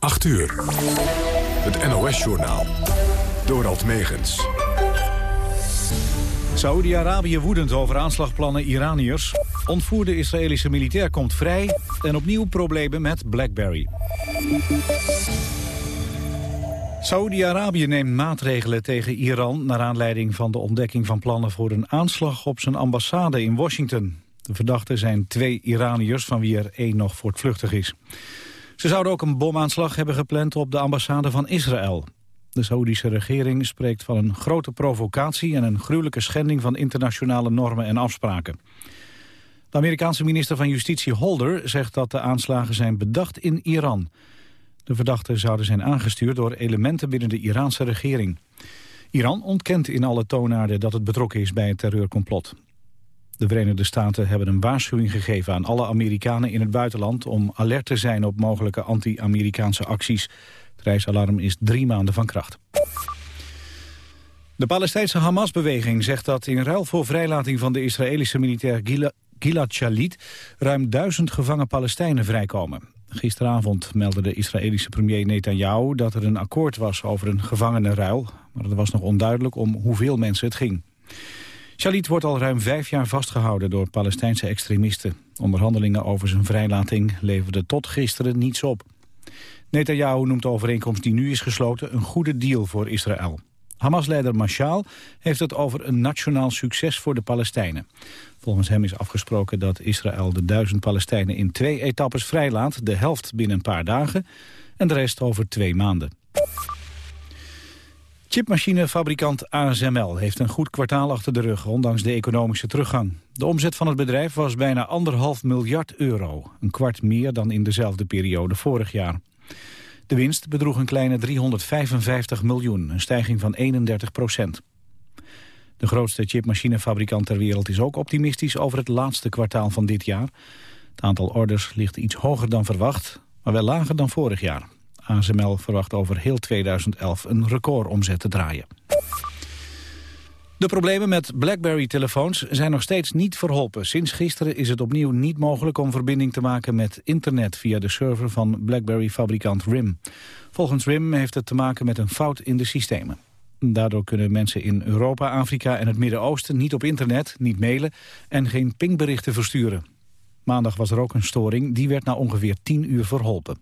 8 uur. Het NOS-journaal. Dorald Megens. Saoedi-Arabië woedend over aanslagplannen Iraniërs. Ontvoerde Israëlische militair komt vrij. En opnieuw problemen met BlackBerry. Saoedi-Arabië neemt maatregelen tegen Iran... naar aanleiding van de ontdekking van plannen voor een aanslag op zijn ambassade in Washington. De verdachten zijn twee Iraniërs, van wie er één nog voortvluchtig is. Ze zouden ook een bomaanslag hebben gepland op de ambassade van Israël. De Saoedische regering spreekt van een grote provocatie... en een gruwelijke schending van internationale normen en afspraken. De Amerikaanse minister van Justitie Holder zegt dat de aanslagen zijn bedacht in Iran. De verdachten zouden zijn aangestuurd door elementen binnen de Iraanse regering. Iran ontkent in alle toonaarden dat het betrokken is bij het terreurcomplot. De Verenigde Staten hebben een waarschuwing gegeven aan alle Amerikanen in het buitenland om alert te zijn op mogelijke anti-Amerikaanse acties. Het reisalarm is drie maanden van kracht. De Palestijnse Hamas-beweging zegt dat in ruil voor vrijlating van de Israëlische militair Gilad Shalit ruim duizend gevangen Palestijnen vrijkomen. Gisteravond meldde de Israëlische premier Netanyahu dat er een akkoord was over een gevangenenruil, maar het was nog onduidelijk om hoeveel mensen het ging. Shalit wordt al ruim vijf jaar vastgehouden door Palestijnse extremisten. Onderhandelingen over zijn vrijlating leverden tot gisteren niets op. Netanyahu noemt de overeenkomst die nu is gesloten een goede deal voor Israël. Hamas-leider Mashal heeft het over een nationaal succes voor de Palestijnen. Volgens hem is afgesproken dat Israël de duizend Palestijnen in twee etappes vrijlaat. De helft binnen een paar dagen en de rest over twee maanden. Chipmachinefabrikant ASML heeft een goed kwartaal achter de rug, ondanks de economische teruggang. De omzet van het bedrijf was bijna anderhalf miljard euro, een kwart meer dan in dezelfde periode vorig jaar. De winst bedroeg een kleine 355 miljoen, een stijging van 31 procent. De grootste chipmachinefabrikant ter wereld is ook optimistisch over het laatste kwartaal van dit jaar. Het aantal orders ligt iets hoger dan verwacht, maar wel lager dan vorig jaar. ASML verwacht over heel 2011 een recordomzet te draaien. De problemen met BlackBerry-telefoons zijn nog steeds niet verholpen. Sinds gisteren is het opnieuw niet mogelijk om verbinding te maken met internet via de server van BlackBerry-fabrikant RIM. Volgens RIM heeft het te maken met een fout in de systemen. Daardoor kunnen mensen in Europa, Afrika en het Midden-Oosten niet op internet, niet mailen en geen pingberichten versturen. Maandag was er ook een storing, die werd na ongeveer 10 uur verholpen.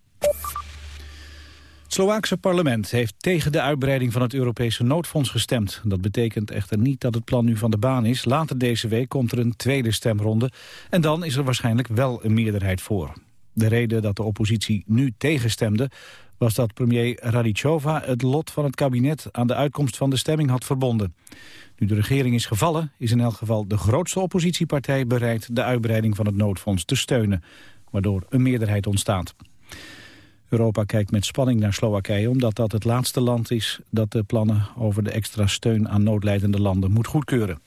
Het Slovaakse parlement heeft tegen de uitbreiding van het Europese noodfonds gestemd. Dat betekent echter niet dat het plan nu van de baan is. Later deze week komt er een tweede stemronde en dan is er waarschijnlijk wel een meerderheid voor. De reden dat de oppositie nu tegenstemde was dat premier Radicova het lot van het kabinet aan de uitkomst van de stemming had verbonden. Nu de regering is gevallen, is in elk geval de grootste oppositiepartij bereid de uitbreiding van het noodfonds te steunen, waardoor een meerderheid ontstaat. Europa kijkt met spanning naar Slowakije... omdat dat het laatste land is dat de plannen over de extra steun aan noodlijdende landen moet goedkeuren.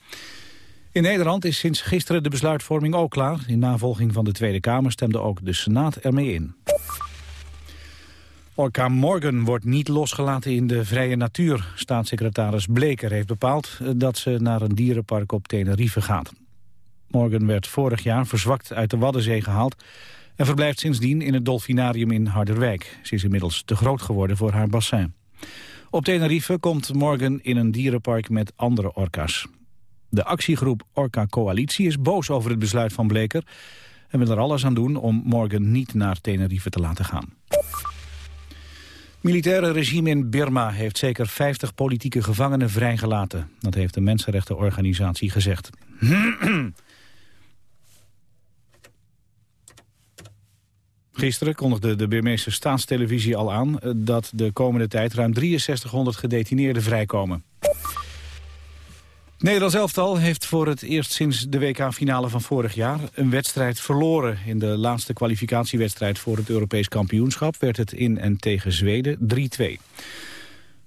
In Nederland is sinds gisteren de besluitvorming ook klaar. In navolging van de Tweede Kamer stemde ook de Senaat ermee in. Orca Morgan wordt niet losgelaten in de vrije natuur. Staatssecretaris Bleker heeft bepaald dat ze naar een dierenpark op Tenerife gaat. Morgan werd vorig jaar verzwakt uit de Waddenzee gehaald en verblijft sindsdien in het Dolfinarium in Harderwijk. Ze is inmiddels te groot geworden voor haar bassin. Op Tenerife komt Morgan in een dierenpark met andere orka's. De actiegroep Orca Coalitie is boos over het besluit van Bleker... en wil er alles aan doen om Morgan niet naar Tenerife te laten gaan. Militaire regime in Birma heeft zeker 50 politieke gevangenen vrijgelaten. Dat heeft de mensenrechtenorganisatie gezegd. Gisteren kondigde de Birmeese staatstelevisie al aan eh, dat de komende tijd ruim 6300 gedetineerden vrijkomen. Nederlands elftal heeft voor het eerst sinds de WK-finale van vorig jaar een wedstrijd verloren. In de laatste kwalificatiewedstrijd voor het Europees kampioenschap werd het in en tegen Zweden 3-2.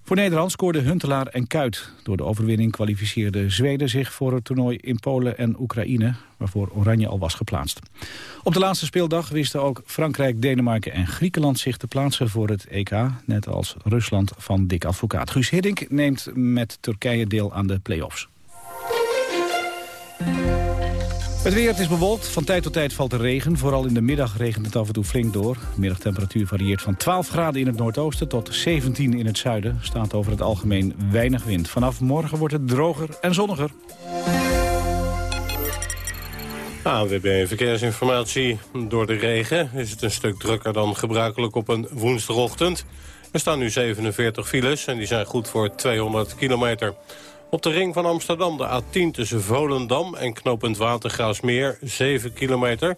Voor Nederland scoorden Huntelaar en Kuit. Door de overwinning kwalificeerde Zweden zich voor het toernooi in Polen en Oekraïne, waarvoor Oranje al was geplaatst. Op de laatste speeldag wisten ook Frankrijk, Denemarken en Griekenland zich te plaatsen voor het EK, net als Rusland van Dick Advocaat. Guus Hiddink neemt met Turkije deel aan de play-offs. Het weer het is bewolkt. Van tijd tot tijd valt er regen. Vooral in de middag regent het af en toe flink door. De middagtemperatuur varieert van 12 graden in het noordoosten tot 17 in het zuiden. Staat over het algemeen weinig wind. Vanaf morgen wordt het droger en zonniger. ANWB Verkeersinformatie. Door de regen is het een stuk drukker dan gebruikelijk op een woensdagochtend. Er staan nu 47 files en die zijn goed voor 200 kilometer. Op de ring van Amsterdam de A10 tussen Volendam en knooppunt Watergraafsmeer 7 kilometer.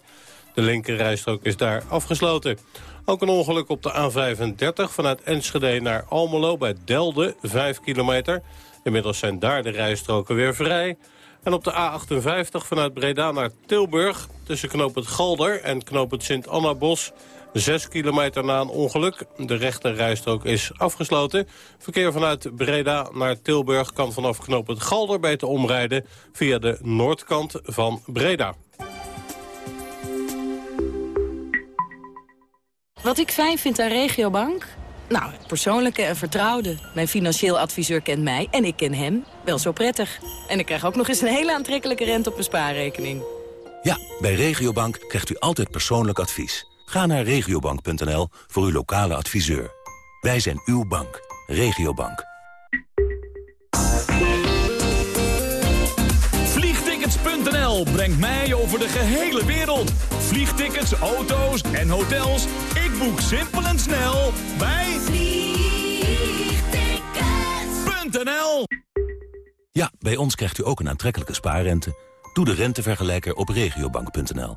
De linkerrijstrook is daar afgesloten. Ook een ongeluk op de A35 vanuit Enschede naar Almelo bij Delden 5 kilometer. Inmiddels zijn daar de rijstroken weer vrij. En op de A58 vanuit Breda naar Tilburg... tussen knooppunt Galder en knooppunt Sint-Anna-Bos... Zes kilometer na een ongeluk. De rechte rijstrook is afgesloten. Verkeer vanuit Breda naar Tilburg kan vanaf knooppunt Galder beter omrijden... via de noordkant van Breda. Wat ik fijn vind aan Regiobank? Nou, het persoonlijke en vertrouwde. Mijn financieel adviseur kent mij en ik ken hem wel zo prettig. En ik krijg ook nog eens een hele aantrekkelijke rente op mijn spaarrekening. Ja, bij Regiobank krijgt u altijd persoonlijk advies. Ga naar regiobank.nl voor uw lokale adviseur. Wij zijn uw bank. Regiobank. Vliegtickets.nl brengt mij over de gehele wereld. Vliegtickets, auto's en hotels. Ik boek simpel en snel bij Vliegtickets.nl Ja, bij ons krijgt u ook een aantrekkelijke spaarrente. Doe de rentevergelijker op regiobank.nl.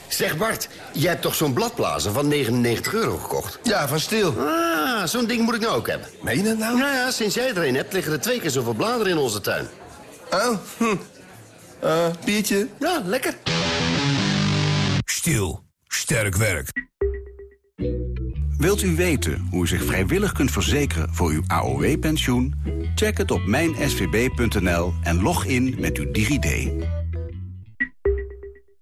Zeg Bart, jij hebt toch zo'n bladblazer van 99 euro gekocht? Ja, van Stiel. Ah, zo'n ding moet ik nou ook hebben. Meen je dat nou? Nou ja, sinds jij er een hebt, liggen er twee keer zoveel bladeren in onze tuin. Oh, hm. Uh, biertje? Ja, lekker. Stiel. Sterk werk. Wilt u weten hoe u zich vrijwillig kunt verzekeren voor uw AOW-pensioen? Check het op mijnsvb.nl en log in met uw DigiD.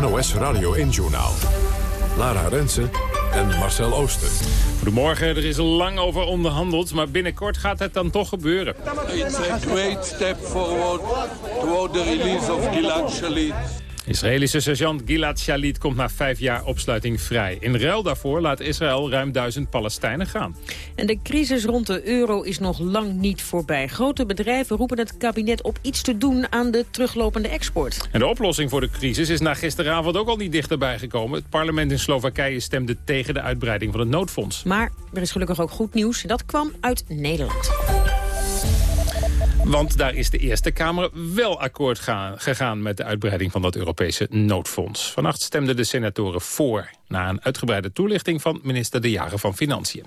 NOS Radio 1-journaal. Lara Rensen en Marcel Ooster. Goedemorgen, er is lang over onderhandeld, maar binnenkort gaat het dan toch gebeuren. It's a great step forward toward the release of Gilad Shalit. Israëlische sergeant Gilad Shalit komt na vijf jaar opsluiting vrij. In ruil daarvoor laat Israël ruim duizend Palestijnen gaan. En de crisis rond de euro is nog lang niet voorbij. Grote bedrijven roepen het kabinet op iets te doen aan de teruglopende export. En de oplossing voor de crisis is na gisteravond ook al niet dichterbij gekomen. Het parlement in Slowakije stemde tegen de uitbreiding van het noodfonds. Maar er is gelukkig ook goed nieuws. Dat kwam uit Nederland. Want daar is de Eerste Kamer wel akkoord gegaan met de uitbreiding van dat Europese noodfonds. Vannacht stemden de senatoren voor, na een uitgebreide toelichting van minister De Jager van Financiën.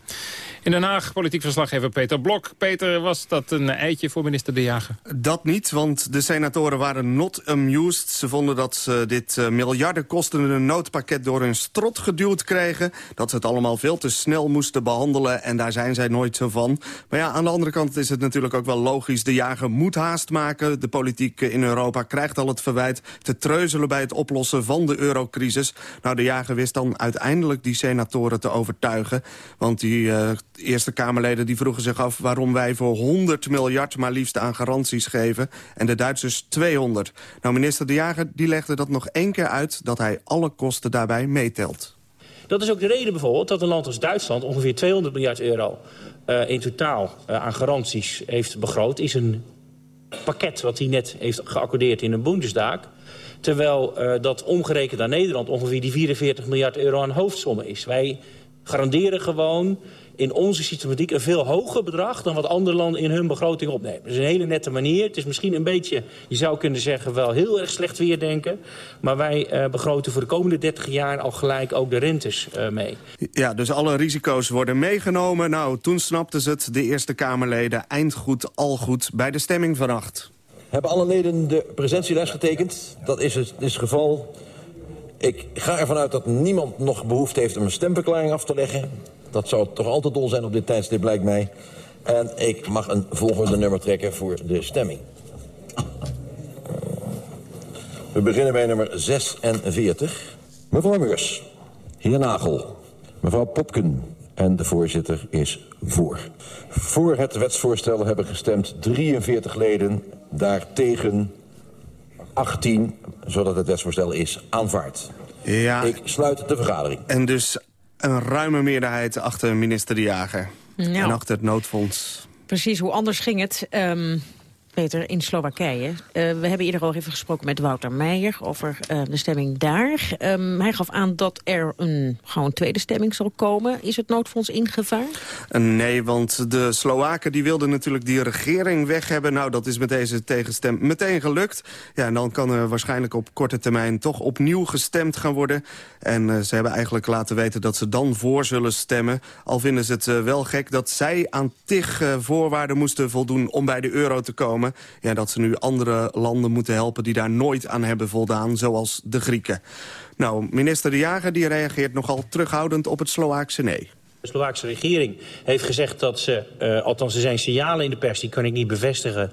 In Den Haag, politiek verslaggever Peter Blok. Peter, was dat een eitje voor minister De Jager? Dat niet, want de senatoren waren not amused. Ze vonden dat ze dit uh, miljarden kostende noodpakket door hun strot geduwd kregen. Dat ze het allemaal veel te snel moesten behandelen en daar zijn zij nooit zo van. Maar ja, aan de andere kant is het natuurlijk ook wel logisch. De Jager moet haast maken. De politiek in Europa krijgt al het verwijt te treuzelen bij het oplossen van de eurocrisis. Nou, De Jager wist dan uiteindelijk die senatoren te overtuigen. Want die uh, Eerste Kamerleden die vroegen zich af waarom wij voor 100 miljard maar liefst aan garanties geven en de Duitsers 200. Nou, minister De Jager die legde dat nog één keer uit dat hij alle kosten daarbij meetelt. Dat is ook de reden bijvoorbeeld dat een land als Duitsland ongeveer 200 miljard euro uh, in totaal uh, aan garanties heeft begroot. Is een pakket wat hij net heeft geaccordeerd in een Bundesdag. Terwijl uh, dat omgerekend naar Nederland ongeveer die 44 miljard euro aan hoofdsommen is. Wij garanderen gewoon in onze systematiek een veel hoger bedrag... dan wat andere landen in hun begroting opnemen. Dat is een hele nette manier. Het is misschien een beetje, je zou kunnen zeggen, wel heel erg slecht weer denken. Maar wij uh, begroten voor de komende 30 jaar al gelijk ook de rentes uh, mee. Ja, dus alle risico's worden meegenomen. Nou, toen snapten ze het, de Eerste Kamerleden. Eindgoed, al goed bij de stemming vannacht. Hebben alle leden de presentieles getekend? Dat is het, is het geval. Ik ga ervan uit dat niemand nog behoefte heeft om een stemverklaring af te leggen. Dat zou toch altijd dol zijn op dit tijdstip, lijkt mij. En ik mag een volgende nummer trekken voor de stemming. We beginnen bij nummer 46. Mevrouw Meurs, heer Nagel, mevrouw Popken en de voorzitter is voor. Voor het wetsvoorstel hebben gestemd 43 leden, daartegen 18, zodat het wetsvoorstel is aanvaard. Ja. Ik sluit de vergadering. En dus een ruime meerderheid achter minister De Jager. Nou. En achter het noodfonds. Precies, hoe anders ging het... Um... Peter, in Slowakije. Uh, we hebben eerder al even gesproken met Wouter Meijer over uh, de stemming daar. Um, hij gaf aan dat er een gewoon tweede stemming zal komen. Is het noodfonds in gevaar? Uh, nee, want de Slowaken die wilden natuurlijk die regering weg hebben. Nou, dat is met deze tegenstem meteen gelukt. Ja, en dan kan er waarschijnlijk op korte termijn toch opnieuw gestemd gaan worden. En ze hebben eigenlijk laten weten dat ze dan voor zullen stemmen. Al vinden ze het wel gek dat zij aan tig voorwaarden moesten voldoen om bij de euro te komen ja, dat ze nu andere landen moeten helpen die daar nooit aan hebben voldaan, zoals de Grieken. Nou, minister De Jager die reageert nogal terughoudend op het Slovaakse nee. De Slovaakse regering heeft gezegd dat ze, uh, althans er zijn signalen in de pers, die kan ik niet bevestigen,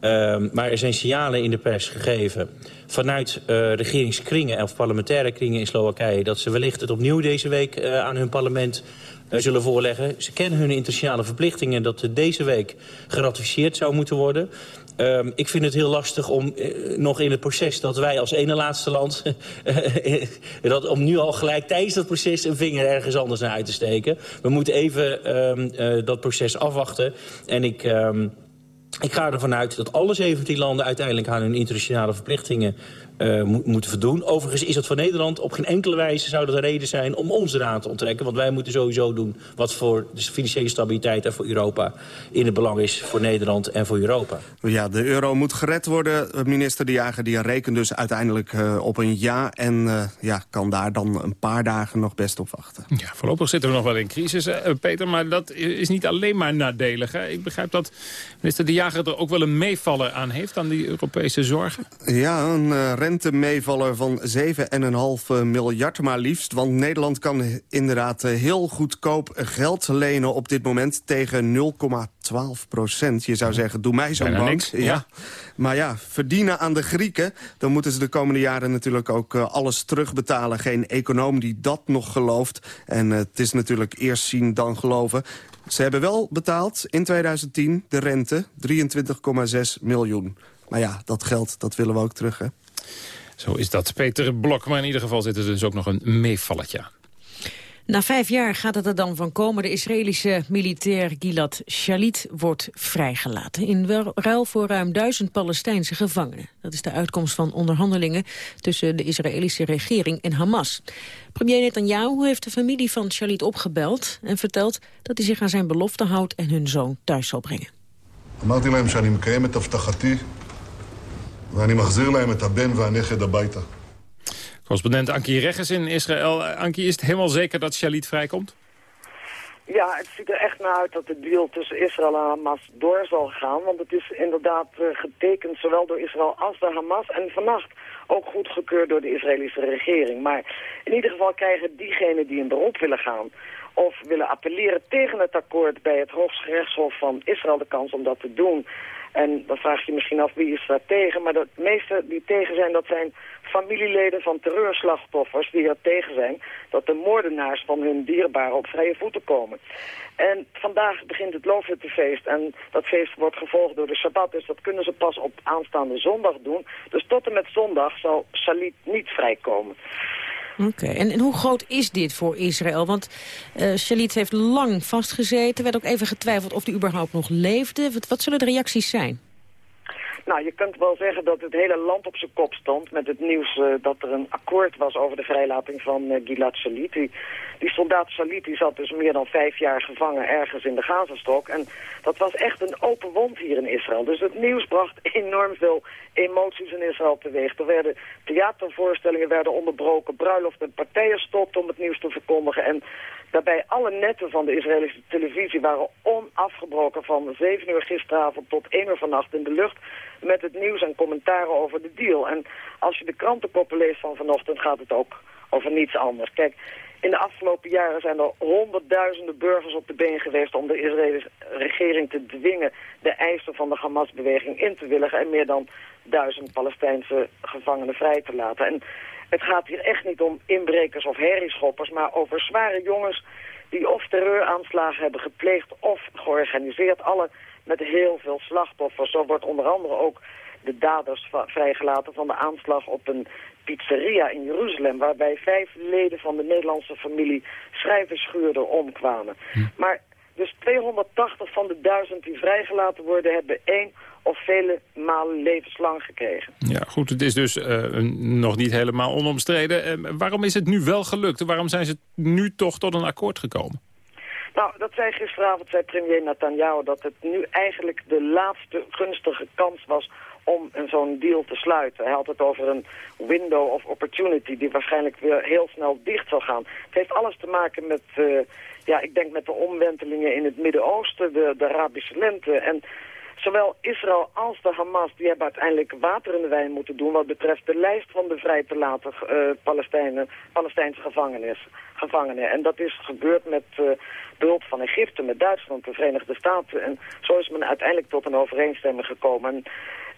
uh, maar er zijn signalen in de pers gegeven vanuit uh, regeringskringen of parlementaire kringen in Slowakije... dat ze wellicht het opnieuw deze week uh, aan hun parlement zullen voorleggen. Ze kennen hun internationale verplichtingen dat deze week geratificeerd zou moeten worden. Uh, ik vind het heel lastig om uh, nog in het proces dat wij als ene laatste land... dat om nu al gelijk tijdens dat proces een vinger ergens anders naar uit te steken. We moeten even uh, dat proces afwachten. En ik... Ik ga ervan uit dat alle 17 landen uiteindelijk aan hun internationale verplichtingen uh, mo moeten voldoen. Overigens is dat voor Nederland op geen enkele wijze zou dat een reden zijn om ons eraan te onttrekken. Want wij moeten sowieso doen wat voor de financiële stabiliteit en voor Europa in het belang is voor Nederland en voor Europa. Ja, de euro moet gered worden. Minister De Jager die rekent dus uiteindelijk uh, op een ja en uh, ja, kan daar dan een paar dagen nog best op wachten. Ja, voorlopig zitten we nog wel in crisis, Peter, maar dat is niet alleen maar nadelig. Hè? Ik begrijp dat minister De Jager er ook wel een meevaller aan heeft aan die Europese zorgen. Ja, een rentemeevaller van 7,5 miljard maar liefst. Want Nederland kan inderdaad heel goedkoop geld lenen op dit moment tegen 0,12 procent. Je zou zeggen, doe mij zo'n bank. Niks, ja. ja. Maar ja, verdienen aan de Grieken... dan moeten ze de komende jaren natuurlijk ook uh, alles terugbetalen. Geen econoom die dat nog gelooft. En het is natuurlijk eerst zien dan geloven. Ze hebben wel betaald in 2010 de rente 23,6 miljoen. Maar ja, dat geld dat willen we ook terug, hè? Zo is dat, Peter Blok. Maar in ieder geval zit er dus ook nog een meevalletje aan. Na vijf jaar gaat het er dan van komen. De Israëlische militair Gilad Shalit wordt vrijgelaten. In ruil voor ruim duizend Palestijnse gevangenen. Dat is de uitkomst van onderhandelingen tussen de Israëlische regering en Hamas. Premier Netanyahu heeft de familie van Shalit opgebeld... en vertelt dat hij zich aan zijn belofte houdt en hun zoon thuis zal brengen. אמרתי להם שאני מקיים את הבטחתי ואני מחזיר להם את הבן והנכד הביתה. Correspondent Ankie Regges in Israël. Ankie, is het helemaal zeker dat Shalit vrijkomt? Ja, het ziet er echt naar uit dat de deal tussen Israël en Hamas door zal gaan. Want het is inderdaad uh, getekend zowel door Israël als door Hamas. En vannacht ook goedgekeurd door de Israëlische regering. Maar in ieder geval krijgen diegenen die in beroep willen gaan... of willen appelleren tegen het akkoord bij het Hooggerechtshof van Israël de kans om dat te doen... En dan vraag je misschien af wie is daar tegen. Maar de meeste die tegen zijn, dat zijn familieleden van terreurslachtoffers die er tegen zijn. Dat de moordenaars van hun dierbaren op vrije voeten komen. En vandaag begint het Loofhuttenfeest. En dat feest wordt gevolgd door de Shabbat. Dus dat kunnen ze pas op aanstaande zondag doen. Dus tot en met zondag zal Shalit niet vrijkomen. Oké, en, hoe groot is dit voor Israël? Want uh, Shalit heeft lang vastgezeten. werd ook even getwijfeld of hij überhaupt nog leefde. Wat zullen de reacties zijn? Nou, je kunt wel zeggen dat het hele land op zijn kop stond met het nieuws uh, dat er een akkoord was over de vrijlating van uh, Gilad Shalit. Die, soldaat Shalit zat dus meer dan vijf jaar gevangen ergens in de Gazastrook. En dat was echt een open wond hier in Israël. Dus het nieuws bracht enorm veel emoties in Israël teweeg. Er werden theatervoorstellingen werden onderbroken, bruiloften en partijen stopten om het nieuws te verkondigen. En daarbij alle netten van de Israëlische televisie waren onafgebroken van 7 uur gisteravond tot 1 uur vannacht in de lucht met het nieuws en commentaren over de deal. En als je de krantenkoppen leest van vanochtend gaat het ook over niets anders. Kijk, in de afgelopen jaren zijn er honderdduizenden burgers op de been geweest om de Israëlische regering te dwingen de eisen van de Hamas-beweging in te willigen en meer dan duizend Palestijnse gevangenen vrij te laten. En het gaat hier echt niet om inbrekers of herrieschoppers, maar over zware jongens die of terreuraanslagen hebben gepleegd of georganiseerd. Alle met heel veel slachtoffers. Zo wordt onder andere ook de daders vrijgelaten van de aanslag op een pizzeria in Jeruzalem... waarbij vijf leden van de Nederlandse familie schrijverschuurder omkwamen. Hm. Maar dus 280 van de duizend die vrijgelaten worden... hebben één of vele malen levenslang gekregen. Ja, goed, het is dus uh, nog niet helemaal onomstreden. Uh, waarom is het nu wel gelukt? Waarom zijn ze nu toch tot een akkoord gekomen? Nou, dat zei gisteravond, zei premier Netanyahu, dat het nu eigenlijk de laatste gunstige kans was om zo'n deal te sluiten. Hij had het over een window of opportunity die waarschijnlijk weer heel snel dicht zal gaan. Het heeft alles te maken met, uh, ja, ik denk met de omwentelingen in het Midden-Oosten, de, de Arabische lente. En Zowel Israël als de Hamas die hebben uiteindelijk water in de wijn moeten doen... wat betreft de lijst van de vrij te laten uh, Palestijnen, Palestijnse gevangenen. En dat is gebeurd met uh, behulp van Egypte, met Duitsland, de Verenigde Staten. En zo is men uiteindelijk tot een overeenstemming gekomen. En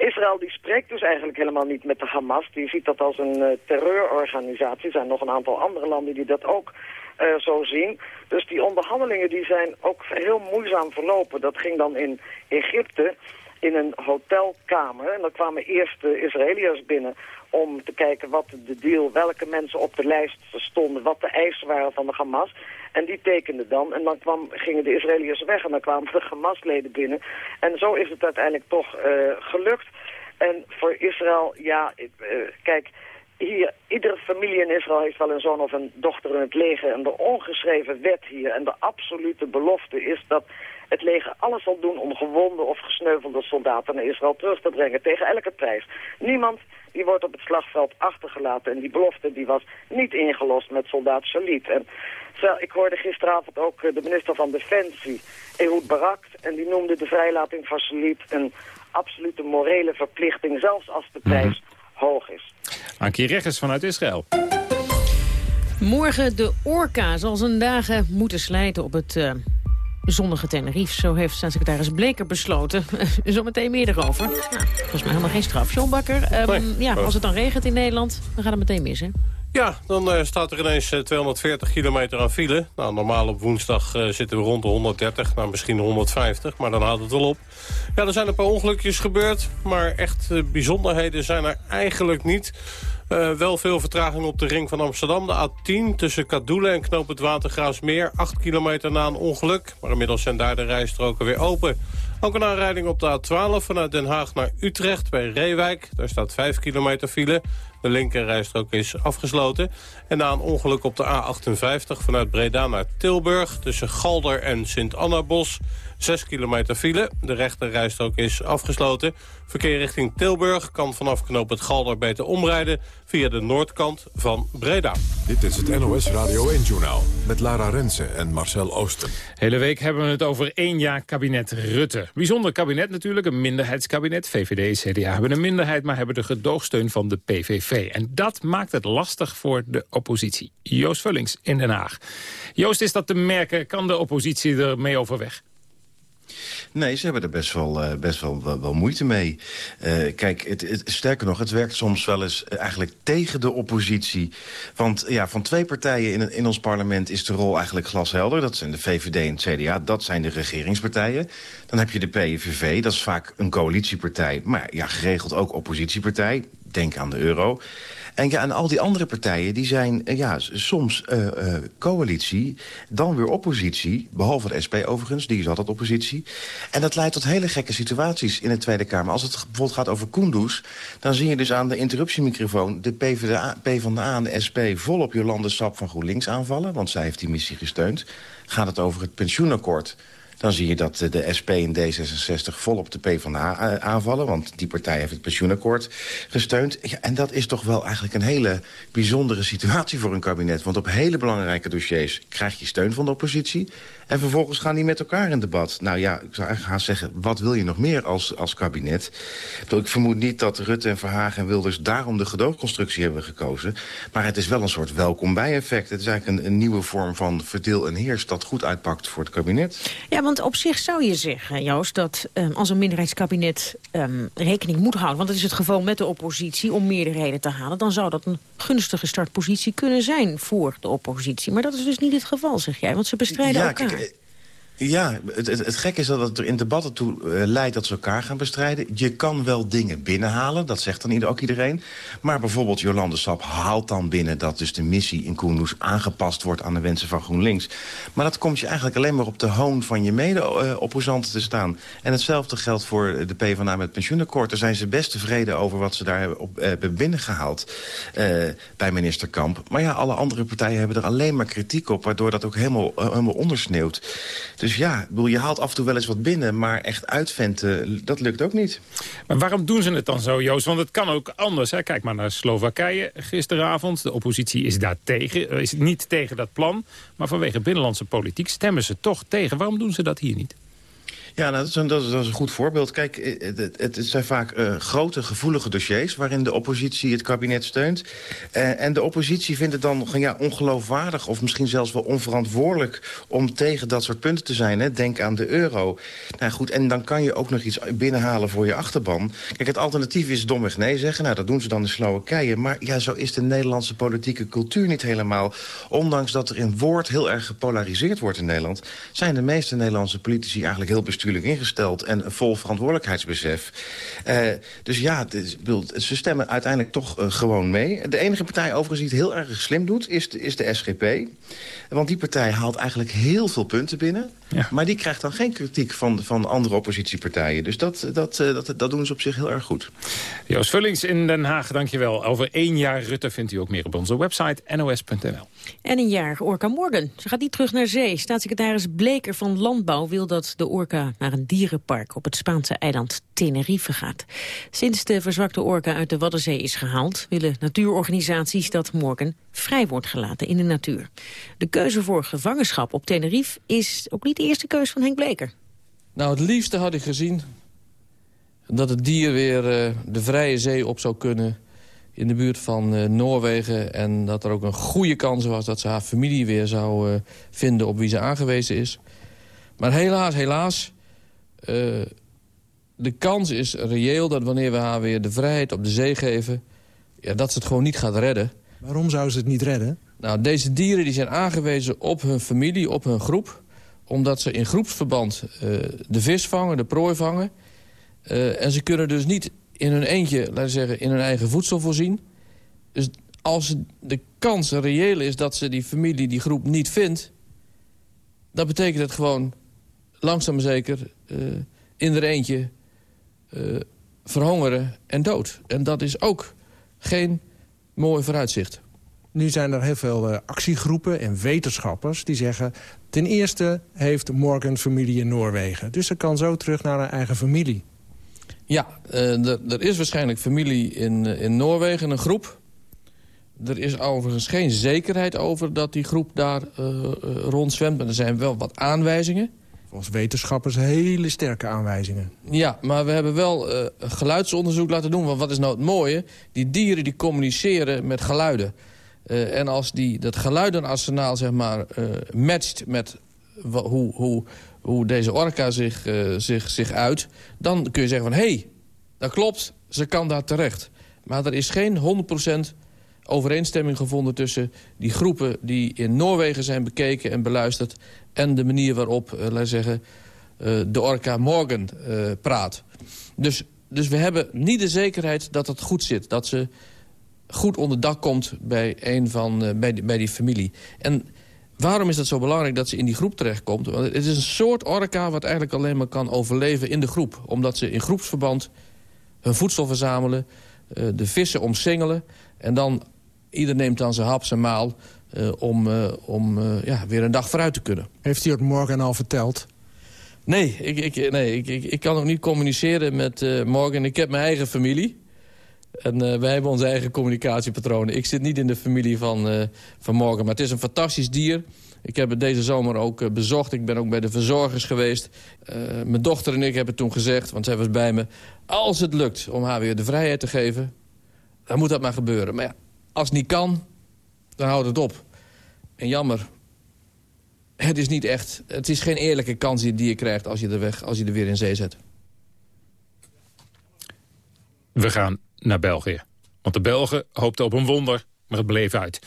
Israël die spreekt dus eigenlijk helemaal niet met de Hamas. Die ziet dat als een uh, terreurorganisatie. Er zijn nog een aantal andere landen die dat ook uh, zo zien. Dus die onderhandelingen die zijn ook heel moeizaam verlopen. Dat ging dan in Egypte in een hotelkamer. En dan kwamen eerst de Israëliërs binnen om te kijken wat de deal, welke mensen op de lijst stonden, wat de eisen waren van de Hamas. En die tekenden dan. En dan kwam, gingen de Israëliërs weg en dan kwamen de Hamas-leden binnen. En zo is het uiteindelijk toch uh, gelukt. En voor Israël, ja, uh, kijk, hier, iedere familie in Israël heeft wel een zoon of een dochter in het leger. En de ongeschreven wet hier en de absolute belofte is dat het leger alles zal doen om gewonde of gesneuvelde soldaten naar Israël terug te brengen. Tegen elke prijs. Niemand die wordt op het slagveld achtergelaten. En die belofte die was niet ingelost met soldaat Shalit. En ik hoorde gisteravond ook eh, de minister van Defensie, Ehud Barak. En die noemde de vrijlating van Shalit een absolute morele verplichting. Zelfs als de prijs mhm hoog is. Ankie Reggers vanuit Israël. Morgen de orka zal zijn dagen moeten slijten op het uh, zonnige Tenerife. Zo heeft staatssecretaris Bleker besloten. Zometeen meer erover. Nou, volgens mij helemaal geen straf. John Bakker, um, ja, als het dan regent in Nederland, dan gaat het meteen mis, hè? Ja, dan uh, staat er ineens 240 eh, kilometer aan file. Nou, normaal op woensdag uh, zitten we rond de 130, nou misschien 150, maar dan houdt het wel op. Ja, er zijn een paar ongelukjes gebeurd, maar echt bijzonderheden zijn er eigenlijk niet. Uh, wel veel vertraging op de ring van Amsterdam. De A10 tussen Kadoelen en Knoop het Watergraafsmeer. 8 kilometer na een ongeluk. Maar inmiddels zijn daar de rijstroken weer open. Ook een aanrijding op de A12 vanuit Den Haag naar Utrecht bij Reewijk. Daar staat 5 kilometer file. De linkerrijstrook is afgesloten. En na een ongeluk op de A58 vanuit Breda naar Tilburg... tussen Galder en Sint-Annabos 6 kilometer file. De rechterrijstrook is afgesloten. Verkeer richting Tilburg kan vanaf knoop het Galder beter omrijden... via de noordkant van Breda. Dit is het NOS Radio 1-journaal met Lara Rensen en Marcel Oosten. Hele week hebben we het over één jaar kabinet Rutte. Bijzonder kabinet natuurlijk, een minderheidskabinet. VVD en CDA hebben een minderheid, maar hebben de gedoogsteun van de PVV. En dat maakt het lastig voor de oppositie. Joost Vullings in Den Haag. Joost, is dat te merken? Kan de oppositie er mee overweg? Nee, ze hebben er best wel, uh, best wel, wel, moeite mee. Uh, kijk, het, het, sterker nog, het werkt soms wel eens uh, eigenlijk tegen de oppositie. Want ja, van twee partijen in, in ons parlement is de rol eigenlijk glashelder. Dat zijn de VVD en het CDA, dat zijn de regeringspartijen. Dan heb je de PVV, dat is vaak een coalitiepartij... maar ja, geregeld ook oppositiepartij. Denk aan de euro. En, ja, al die andere partijen die zijn ja, soms coalitie, dan weer oppositie. Behalve de SP overigens, die is altijd oppositie. En dat leidt tot hele gekke situaties in de Tweede Kamer. Als het bijvoorbeeld gaat over Koendoes... dan zie je dus aan de interruptiemicrofoon de PvdA, PvdA en de SP... volop Jolande Sap van GroenLinks aanvallen, want zij heeft die missie gesteund. Gaat het over het pensioenakkoord dan zie je dat de SP en D66 volop de PvdA aanvallen... want die partij heeft het pensioenakkoord gesteund. En dat is toch wel eigenlijk een hele bijzondere situatie voor een kabinet. Want op hele belangrijke dossiers krijg je steun van de oppositie... En vervolgens gaan die met elkaar in debat. Nou ja, ik zou eigenlijk gaan zeggen, wat wil je nog meer als, als kabinet? Ik vermoed niet dat Rutte en Verhagen en Wilders daarom de gedoogconstructie hebben gekozen. Maar het is wel een soort welkom bij-effect. Het is eigenlijk een, een, nieuwe vorm van verdeel en heers dat goed uitpakt voor het kabinet. Ja, want op zich zou je zeggen, Joost, dat um, als een minderheidskabinet um, rekening moet houden... want dat is het geval met de oppositie, om meerderheden te halen... dan zou dat een gunstige startpositie kunnen zijn voor de oppositie. Maar dat is dus niet het geval, zeg jij, want ze bestrijden ja, elkaar. Kijk, ja, het, gekke is dat het er in debatten toe uh, leidt dat ze elkaar gaan bestrijden. Je kan wel dingen binnenhalen, dat zegt dan ook iedereen. Maar bijvoorbeeld Jolande Sap haalt dan binnen... dat dus de missie in Koenloes aangepast wordt aan de wensen van GroenLinks. Maar dat komt je eigenlijk alleen maar op de hoon van je mede-opposanten te staan. En hetzelfde geldt voor de PvdA met pensioenakkoord. Daar zijn ze best tevreden over wat ze daar hebben, uh, hebben binnengehaald uh, bij minister Kamp. Maar ja, alle andere partijen hebben er alleen maar kritiek op... waardoor dat ook helemaal, helemaal ondersneeuwt. Dus dus ja, bedoel, je haalt af en toe wel eens wat binnen... maar echt uitventen, dat lukt ook niet. Maar waarom doen ze het dan zo, Joost? Want het kan ook anders. Hè? Kijk maar naar Slowakije gisteravond. De oppositie is daar tegen, is niet tegen dat plan. Maar vanwege binnenlandse politiek stemmen ze toch tegen. Waarom doen ze dat hier niet? Ja, nou, dat, is een, een, goed voorbeeld. Kijk, eh, het, het, zijn vaak uh, grote, gevoelige dossiers... waarin de oppositie het kabinet steunt. En de oppositie vindt het dan ja, ongeloofwaardig... of misschien zelfs wel onverantwoordelijk om tegen dat soort punten te zijn. Hè? Denk aan de euro. Nou goed, en dan kan je ook nog iets binnenhalen voor je achterban. Kijk, het alternatief is domweg nee zeggen. Nou, dat doen ze dan in Slowakije. Maar ja, zo is de Nederlandse politieke cultuur niet helemaal. Ondanks dat er in woord heel erg gepolariseerd wordt in Nederland... zijn de meeste Nederlandse politici eigenlijk heel bestuurlijk ingesteld en vol verantwoordelijkheidsbesef. Uh, dus ja, ze stemmen uiteindelijk toch uh, gewoon mee. De enige partij overigens die het heel erg slim doet, is de, is de SGP. Want die partij haalt eigenlijk heel veel punten binnen. Ja. Maar die krijgt dan geen kritiek van, van andere oppositiepartijen. Dus dat, dat, uh, dat, dat doen ze op zich heel erg goed. Joost Vullings in Den Haag, dankjewel. Over één jaar Rutte vindt u ook meer op onze website nos.nl. En een jaar Orca Morgan. Ze gaat niet terug naar zee. Staatssecretaris Bleker van Landbouw wil dat de orka naar een dierenpark op het Spaanse eiland Tenerife gaat. Sinds de verzwakte orka uit de Waddenzee is gehaald... willen natuurorganisaties dat Morgan vrij wordt gelaten in de natuur. De keuze voor gevangenschap op Tenerife is ook niet de eerste keuze van Henk Bleker. Nou, het liefste had ik gezien dat het dier weer uh, de vrije zee op zou kunnen in de buurt van uh, Noorwegen. En dat er ook een goede kans was dat ze haar familie weer zou uh, vinden op wie ze aangewezen is. Maar helaas, helaas, uh, de kans is reëel dat wanneer we haar weer de vrijheid op de zee geven... Ja, dat ze het gewoon niet gaat redden. Waarom zou ze het niet redden? Nou, deze dieren die zijn aangewezen op hun familie, op hun groep. Omdat ze in groepsverband uh, de vis vangen, de prooi vangen. Uh, en ze kunnen dus niet in hun eentje, laten we zeggen, in hun eigen voedsel voorzien. Dus als de kans reëel is dat ze die familie, die groep niet vindt... dan betekent het gewoon langzaam zeker uh, in er eentje verhongeren en dood. En dat is ook geen mooi vooruitzicht. Nu zijn er heel veel actiegroepen en wetenschappers die zeggen... ten eerste heeft Morgan familie in Noorwegen. Dus ze kan zo terug naar haar eigen familie. Ja, uh, er is waarschijnlijk familie in, in Noorwegen, een groep. Er is overigens geen zekerheid over dat die groep daar uh, rondzwemt. Maar er zijn wel wat aanwijzingen. Volgens wetenschappers hele sterke aanwijzingen. Ja, maar we hebben wel uh, geluidsonderzoek laten doen. Want wat is nou het mooie? Die dieren die communiceren met geluiden. Uh, en als die, dat geluidenarsenaal zeg maar, uh, matcht met hoe, hoe, hoe deze orka zich, zich, zich uit... dan kun je zeggen van, hé, hey, dat klopt, ze kan daar terecht. Maar er is geen 100% overeenstemming gevonden tussen die groepen... die in Noorwegen zijn bekeken en beluisterd en de manier waarop, laten zeggen, de orka Morgan uh, praat. Dus, dus we hebben niet de zekerheid dat het goed zit. Dat ze goed onder dak komt bij, een van, uh, bij, die, bij die familie. En waarom is het zo belangrijk dat ze in die groep terechtkomt? Want het is een soort orka wat eigenlijk alleen maar kan overleven in de groep. Omdat ze in groepsverband hun voedsel verzamelen, uh, de vissen omsingelen... en dan, ieder neemt dan zijn hap, zijn maal... Uh, om, om ja, weer een dag vooruit te kunnen. Heeft u het morgen al verteld? Nee, ik, ik, nee ik, ik, ik kan nog niet communiceren met Morgan. Ik heb mijn eigen familie. En wij hebben onze eigen communicatiepatronen. Ik zit niet in de familie van, van Morgan. Maar het is een fantastisch dier. Ik heb het deze zomer ook bezocht. Ik ben ook bij de verzorgers geweest. mijn dochter en ik hebben toen gezegd, want zij was bij me... als het lukt om haar weer de vrijheid te geven, dan moet dat maar gebeuren. Maar ja, als het niet kan, dan houdt het op. En jammer, het is niet echt... Het is geen eerlijke kans die je krijgt als je, er weg, als je er weer in zee zet. We gaan naar België. Want de Belgen hoopten op een wonder, maar het bleef uit.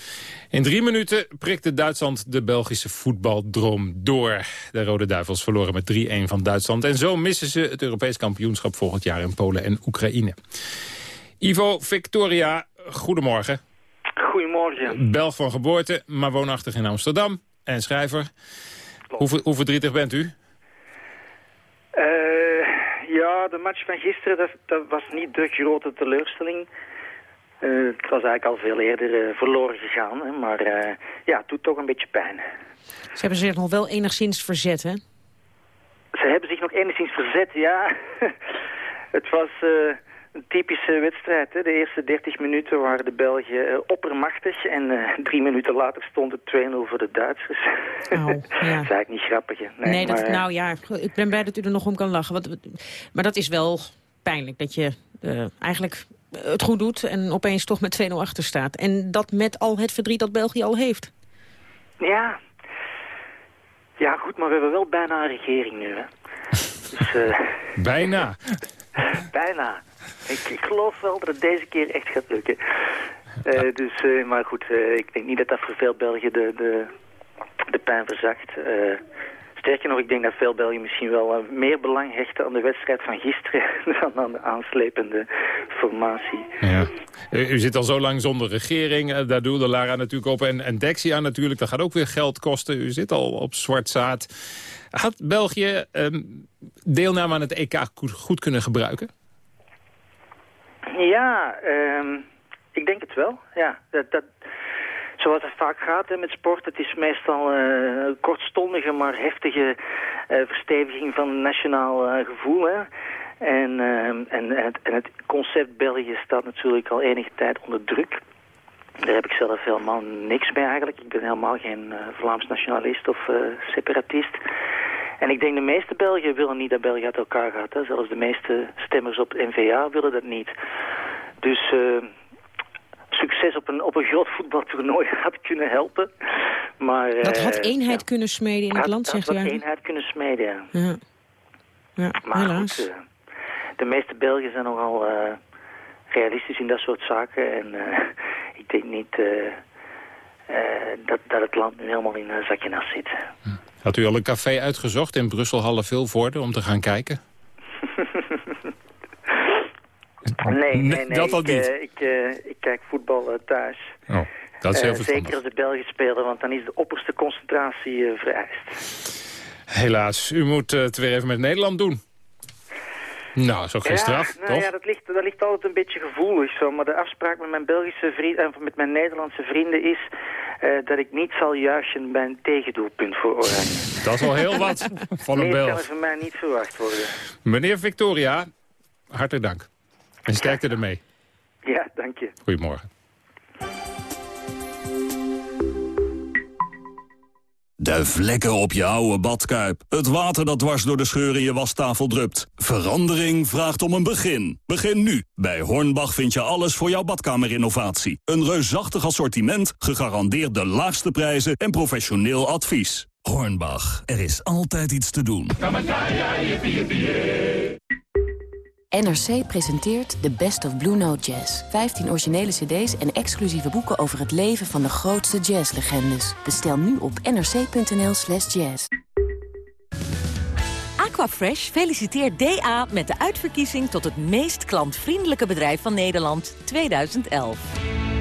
In drie minuten prikte Duitsland de Belgische voetbaldroom door. De Rode Duivels verloren met 3-1 van Duitsland. En zo missen ze het Europees kampioenschap volgend jaar in Polen en Oekraïne. Ivo Victoria, goedemorgen. Goedemorgen. Belg van geboorte, maar woonachtig in Amsterdam. En schrijver. Hoe, hoe, verdrietig bent u? Uh, ja, de match van gisteren dat, dat was niet de grote teleurstelling. Uh, het was eigenlijk al veel eerder uh, verloren gegaan. Hè, maar ja, het doet toch een beetje pijn. Ze hebben zich nog wel enigszins verzet, hè? Ze hebben zich nog enigszins verzet, ja. het was een typische wedstrijd. Hè. De eerste 30 minuten waren de Belgen uh, oppermachtig. En uh, drie minuten later stond het 2-0 voor de Duitsers. Oh, ja. dat is eigenlijk niet grappig. Hè. Nee, nee dat, nou ja, ik ben blij dat u er nog om kan lachen. Want, maar dat is wel pijnlijk dat je uh, eigenlijk het goed doet... en opeens toch met 2-0 achter staat. En dat met al het verdriet dat België al heeft. Ja. Ja, goed, maar we hebben wel bijna een regering nu, hè. Dus, bijna? bijna. Ik, ik, geloof wel dat het deze keer echt gaat lukken. Uh, dus, uh, maar goed, uh, ik denk niet dat dat voor veel België de, de, de pijn verzacht. sterker nog, ik denk dat veel België misschien wel meer belang hechten aan de wedstrijd van gisteren dan aan de aanslepende formatie. Ja. U, zit al zo lang zonder regering, daar doelde Lara natuurlijk op. En, en Dexia natuurlijk, dat gaat ook weer geld kosten. U zit al op zwart zaad. Had België um, deelname aan het EK goed, goed kunnen gebruiken? Ja, um, ik denk het wel. Ja, dat, dat, zoals het vaak gaat met sport, het is meestal uh, kortstondige, maar heftige uh, versteviging van het nationaal uh, gevoel. Hè. En, en, het, en het concept België staat natuurlijk al enige tijd onder druk. Daar heb ik zelf helemaal niks mee eigenlijk. Ik ben helemaal geen Vlaams nationalist of separatist. En ik denk de meeste Belgen willen niet dat België uit elkaar gaat. Hè. Zelfs de meeste stemmers op het NVA willen dat niet. Dus uh, succes op een, op een groot voetbaltoernooi had kunnen helpen. Maar, dat had uh, eenheid ja. kunnen smeden in het land, zegt u Dat had eenheid kunnen smeden, ja. ja. ja maar helaas. Goed, uh, de meeste Belgen zijn nogal realistisch in dat soort zaken. En ik denk niet dat, dat het land nu helemaal in een zakje nas zit. Hm. Had u al een café uitgezocht in Brussel Halle Vilvoorde om te gaan kijken? nee, nee, nee. Dat al ik, niet? uh, ik, uh, ik, kijk voetbal uh, thuis. Oh, dat is heel Zeker als de Belgen spelen, want dan is de opperste concentratie vereist. Helaas, u moet het weer even met Nederland doen. Nou, ook geen ja, straf, nou, toch? Ja, dat ligt, dat ligt altijd een beetje gevoelig zo. Maar de afspraak met mijn Belgische vrienden en met mijn Nederlandse vrienden is... Uh, dat ik niet zal juichen bij een tegendoelpunt voor Oranje. Dat is al heel wat van een Meer Belg. kan van mij niet verwacht worden. Meneer Victoria, hartelijk dank. En sterkte ermee. Ja, dank je. Goedemorgen. De vlekken op je oude badkuip. Het water dat dwars door de scheur in je wastafel drupt. Verandering vraagt om een begin. Begin nu. Bij Hornbach vind je alles voor jouw badkamerinnovatie. Een reusachtig assortiment, gegarandeerd de laagste prijzen en professioneel advies. Hornbach, er is altijd iets te doen. NRC presenteert The Best of Blue Note Jazz. 15 originele cd's en exclusieve boeken over het leven van de grootste jazzlegendes. Bestel nu op nrc.nl slash jazz. Aquafresh feliciteert DA met de uitverkiezing tot het meest klantvriendelijke bedrijf van Nederland 2011.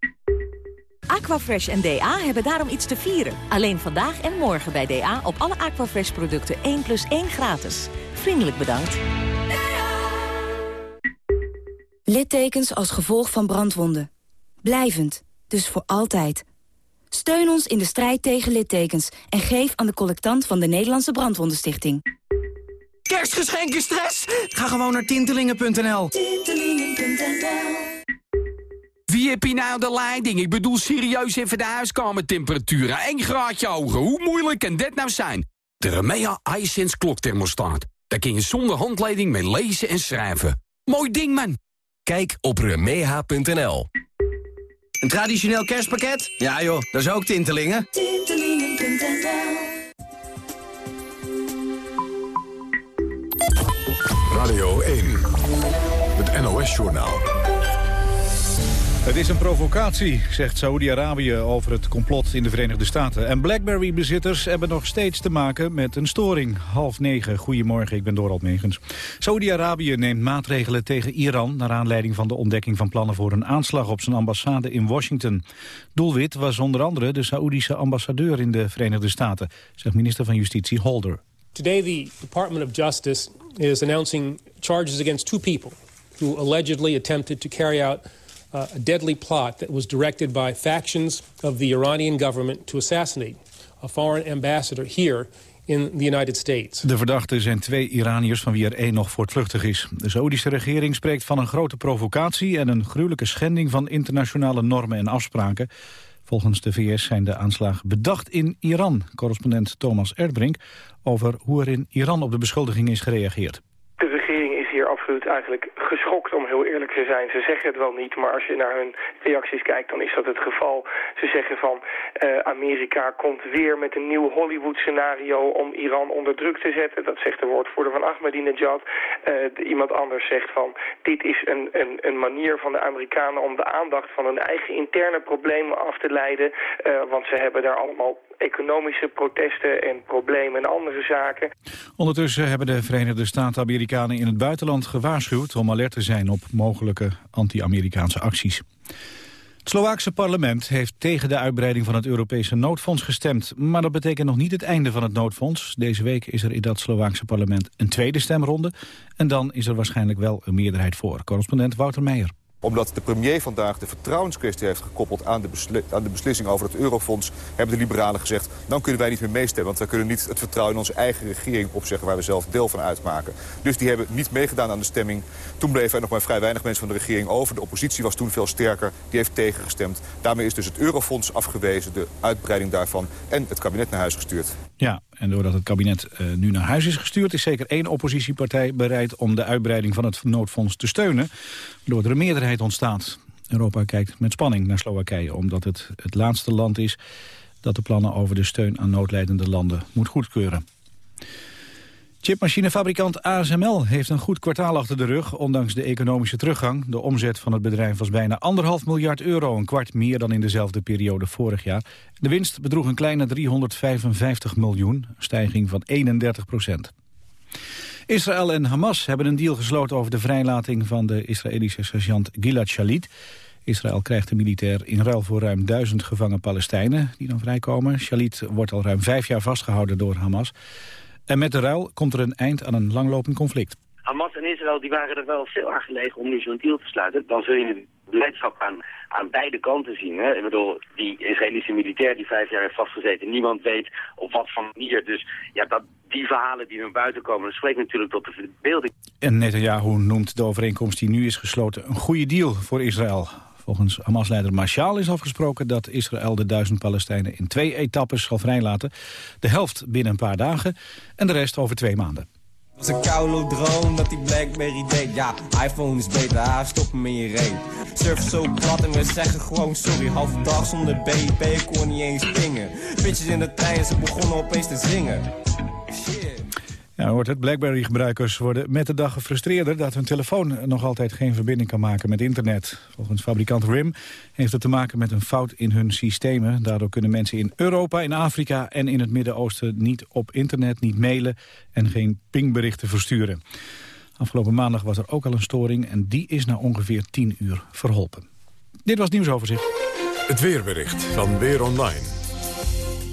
Aquafresh en DA hebben daarom iets te vieren. Alleen vandaag en morgen bij DA op alle Aquafresh producten 1 plus 1 gratis. Vriendelijk bedankt. Littekens als gevolg van brandwonden. Blijvend, dus voor altijd. Steun ons in de strijd tegen littekens en geef aan de collectant van de Nederlandse Brandwondenstichting. Kerstgeschenken stress? Ga gewoon naar tintelingen.nl. Wie heb je nou de leiding? Ik bedoel serieus even de huiskamertemperatuur. 1 graadje hoger. Hoe moeilijk kan dit nou zijn? De Remea iSense klokthermostaat. Daar kun je zonder handleiding mee lezen en schrijven. Mooi ding, man. Kijk op remeha.nl. Een traditioneel kerstpakket? Ja joh, dat is ook Tintelingen. Tintelingen.nl Radio 1, het NOS-journaal. Het is een provocatie, zegt Saoedi-Arabië over het complot in de Verenigde Staten. En BlackBerry-bezitters hebben nog steeds te maken met een storing. Half negen, goedemorgen, ik ben Dorald Megens. Saoedi-Arabië neemt maatregelen tegen Iran... naar aanleiding van de ontdekking van plannen voor een aanslag op zijn ambassade in Washington. Doelwit was onder andere de Saoedische ambassadeur in de Verenigde Staten... zegt minister van Justitie Holder. Today the Department of Justice is announcing charges against two people... who allegedly attempted to carry out uh, a deadly plot that was directed by factions of the Iranian government to assassinate a foreign ambassador here in the United States. De verdachten zijn twee Iraniërs van wie er één nog voortvluchtig is. De Saoedische regering spreekt van een grote provocatie... en een gruwelijke schending van internationale normen en afspraken. Volgens de VS zijn de aanslagen bedacht in Iran. Correspondent Thomas Erdbrink over hoe er in Iran op de beschuldiging is gereageerd absoluut eigenlijk geschokt om heel eerlijk te zijn. Ze zeggen het wel niet, maar als je naar hun reacties kijkt, dan is dat het geval. Ze zeggen van uh, Amerika komt weer met een nieuw Hollywood-scenario om Iran onder druk te zetten. Dat zegt de woordvoerder van Ahmadinejad. Uh, iemand anders zegt van dit is een, een, een manier van de Amerikanen om de aandacht van hun eigen interne problemen af te leiden. Uh, want ze hebben daar allemaal economische protesten en problemen en andere zaken. Ondertussen hebben de Verenigde Staten-Amerikanen in het buitenland gewaarschuwd om alert te zijn op mogelijke anti-Amerikaanse acties. Het Slovaakse parlement heeft tegen de uitbreiding van het Europese noodfonds gestemd. Maar dat betekent nog niet het einde van het noodfonds. Deze week is er in dat Slovaakse parlement een tweede stemronde. En dan is er waarschijnlijk wel een meerderheid voor. Correspondent Wouter Meijer omdat de premier vandaag de vertrouwenskwestie heeft gekoppeld aan de, aan de beslissing over het eurofonds... hebben de liberalen gezegd, dan kunnen wij niet meer meestemmen. Want wij kunnen niet het vertrouwen in onze eigen regering opzeggen... waar we zelf deel van uitmaken. Dus die hebben niet meegedaan aan de stemming. Toen bleven er nog maar vrij weinig mensen van de regering over. De oppositie was toen veel sterker, die heeft tegengestemd. Daarmee is dus het eurofonds afgewezen, de uitbreiding daarvan... en het kabinet naar huis gestuurd. Ja, en doordat het kabinet uh, nu naar huis is gestuurd... is zeker één oppositiepartij bereid om de uitbreiding van het noodfonds te steunen... een meerderheid ontstaat. Europa kijkt met spanning naar Slowakije... omdat het het laatste land is dat de plannen over de steun aan noodlijdende landen moet goedkeuren. Chipmachinefabrikant ASML heeft een goed kwartaal achter de rug... ondanks de economische teruggang. De omzet van het bedrijf was bijna anderhalf miljard euro... een kwart meer dan in dezelfde periode vorig jaar. De winst bedroeg een kleine 355 miljoen, stijging van 31 procent. Israël en Hamas hebben een deal gesloten over de vrijlating van de Israëlische sergeant Gilad Shalit. Israël krijgt een militair in ruil voor ruim duizend gevangen Palestijnen die dan vrijkomen. Shalit wordt al ruim vijf jaar vastgehouden door Hamas. En met de ruil komt er een eind aan een langlopend conflict. Hamas en Israël die waren er wel veel aan gelegen om nu zo'n deal te sluiten. Dan zul je de beleidschap aan, aan beide kanten zien. Hè? Ik bedoel, die Israëlische militair die vijf jaar heeft vastgezeten, niemand weet op wat voor manier. Dus ja, dat, die verhalen die naar buiten komen, dat spreekt natuurlijk tot de verbeelding. En Netanyahu noemt de overeenkomst die nu is gesloten een goede deal voor Israël. Volgens Hamas-leider Marshall is afgesproken dat Israël de duizend Palestijnen in twee etappes zal vrijlaten. De helft binnen een paar dagen en de rest over twee maanden. Als een koude droom dat die Blackberry deed. Ja, iPhone is beter, ha, stop me in je reet. Surf zo plat en we zeggen gewoon sorry. Halve dag zonder BB, ik kon niet eens pingen. Bitches in de trein, ze begonnen opeens te zingen. Ja, hoort het. BlackBerry-gebruikers worden met de dag gefrustreerder... dat hun telefoon nog altijd geen verbinding kan maken met internet. Volgens fabrikant RIM heeft het te maken met een fout in hun systemen. Daardoor kunnen mensen in Europa, in Afrika en in het Midden-Oosten... niet op internet, niet mailen en geen pingberichten versturen. Afgelopen maandag was er ook al een storing... en die is na ongeveer 10 uur verholpen. Dit was nieuwsoverzicht. Het weerbericht van Weer Online.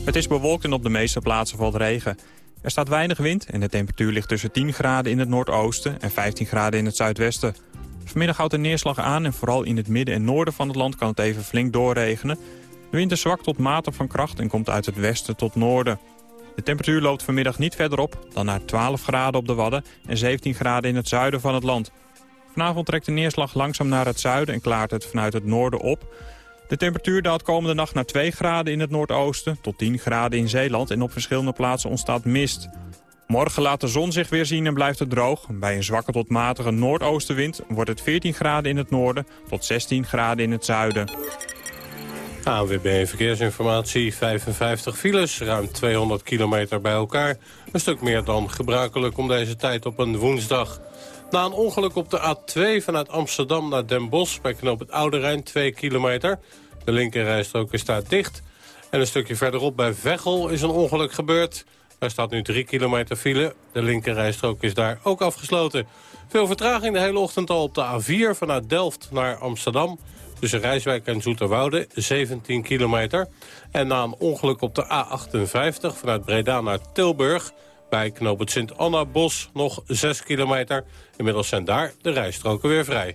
Het is bewolkt en op de meeste plaatsen valt regen. Er staat weinig wind en de temperatuur ligt tussen 10 graden in het noordoosten en 15 graden in het zuidwesten. Vanmiddag houdt de neerslag aan en vooral in het midden en noorden van het land kan het even flink doorregenen. De wind is zwak tot matig van kracht en komt uit het westen tot noorden. De temperatuur loopt vanmiddag niet verder op dan naar 12 graden op de Wadden en 17 graden in het zuiden van het land. Vanavond trekt de neerslag langzaam naar het zuiden en klaart het vanuit het noorden op. De temperatuur daalt komende nacht naar 2 graden in het noordoosten... tot 10 graden in Zeeland en op verschillende plaatsen ontstaat mist. Morgen laat de zon zich weer zien en blijft het droog. Bij een zwakke tot matige noordoostenwind wordt het 14 graden in het noorden... tot 16 graden in het zuiden. ANWB Verkeersinformatie, 55 files, ruim 200 kilometer bij elkaar. Een stuk meer dan gebruikelijk om deze tijd op een woensdag. Na een ongeluk op de A2 vanuit Amsterdam naar Den Bosch... bij knoop het Oude Rijn, 2 kilometer. De linkerrijstrook is daar dicht. En een stukje verderop bij Veghel is een ongeluk gebeurd. Daar staat nu 3 kilometer file. De linkerrijstrook is daar ook afgesloten. Veel vertraging de hele ochtend al op de A4 vanuit Delft naar Amsterdam. Tussen Rijswijk en Zoeterwoude, 17 kilometer. En na een ongeluk op de A58 vanuit Breda naar Tilburg... Bij knoop het Sint-Anna-Bos nog 6 kilometer. Inmiddels zijn daar de rijstroken weer vrij.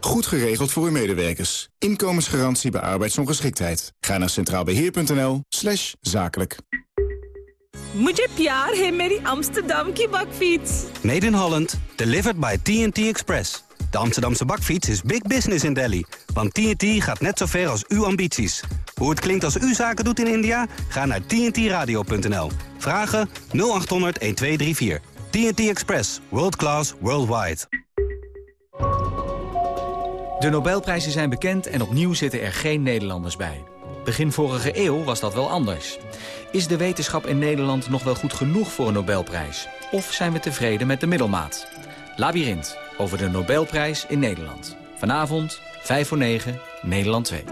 Goed geregeld voor uw medewerkers. Inkomensgarantie bij arbeidsongeschiktheid. Ga naar centraalbeheer.nl slash zakelijk. Mujhe pyaar hai meri Amsterdam ki bakfiets. Made in Holland, delivered by TNT Express. De Amsterdamse bakfiets is big business in Delhi. Want TNT gaat net zo ver als uw ambities. Hoe het klinkt als u zaken doet in India? Ga naar tntradio.nl. Vragen 0800 1234. TNT Express. World class, worldwide. De Nobelprijzen zijn bekend en opnieuw zitten er geen Nederlanders bij. Begin vorige eeuw was dat wel anders. Is de wetenschap in Nederland nog wel goed genoeg voor een Nobelprijs? Of zijn we tevreden met de middelmaat? Labyrinth, over de Nobelprijs in Nederland. Vanavond, 5 voor 9, Nederland 2.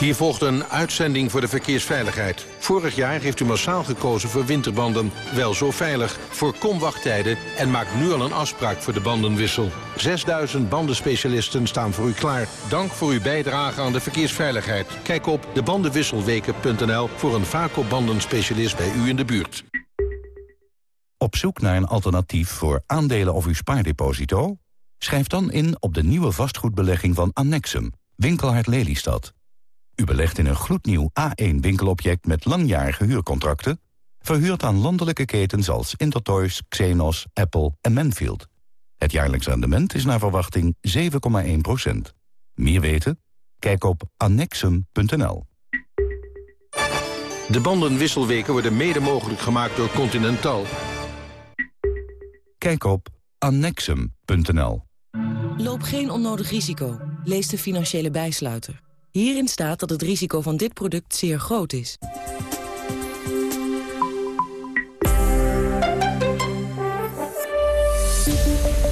Hier volgt een uitzending voor de verkeersveiligheid. Vorig jaar heeft u massaal gekozen voor winterbanden. Wel zo veilig. Voorkom wachttijden en maak nu al een afspraak voor de bandenwissel. 6000 bandenspecialisten staan voor u klaar. Dank voor uw bijdrage aan de verkeersveiligheid. Kijk op debandenwisselweken.nl voor een Vaco-bandenspecialist bij u in de buurt. Op zoek naar een alternatief voor aandelen of uw spaardeposito? Schrijf dan in op de nieuwe vastgoedbelegging van Annexum, Winkelhard Lelystad. U belegt in een gloednieuw A1-winkelobject met langjarige huurcontracten... verhuurd aan landelijke ketens als Intertoys, Xenos, Apple en Manfield. Het jaarlijks rendement is naar verwachting 7,1% Meer weten? Kijk op annexum.nl. De bandenwisselweken worden mede mogelijk gemaakt door Continental. Kijk op annexum.nl. Loop geen onnodig risico. Lees de financiële bijsluiter. Hierin staat dat het risico van dit product zeer groot is.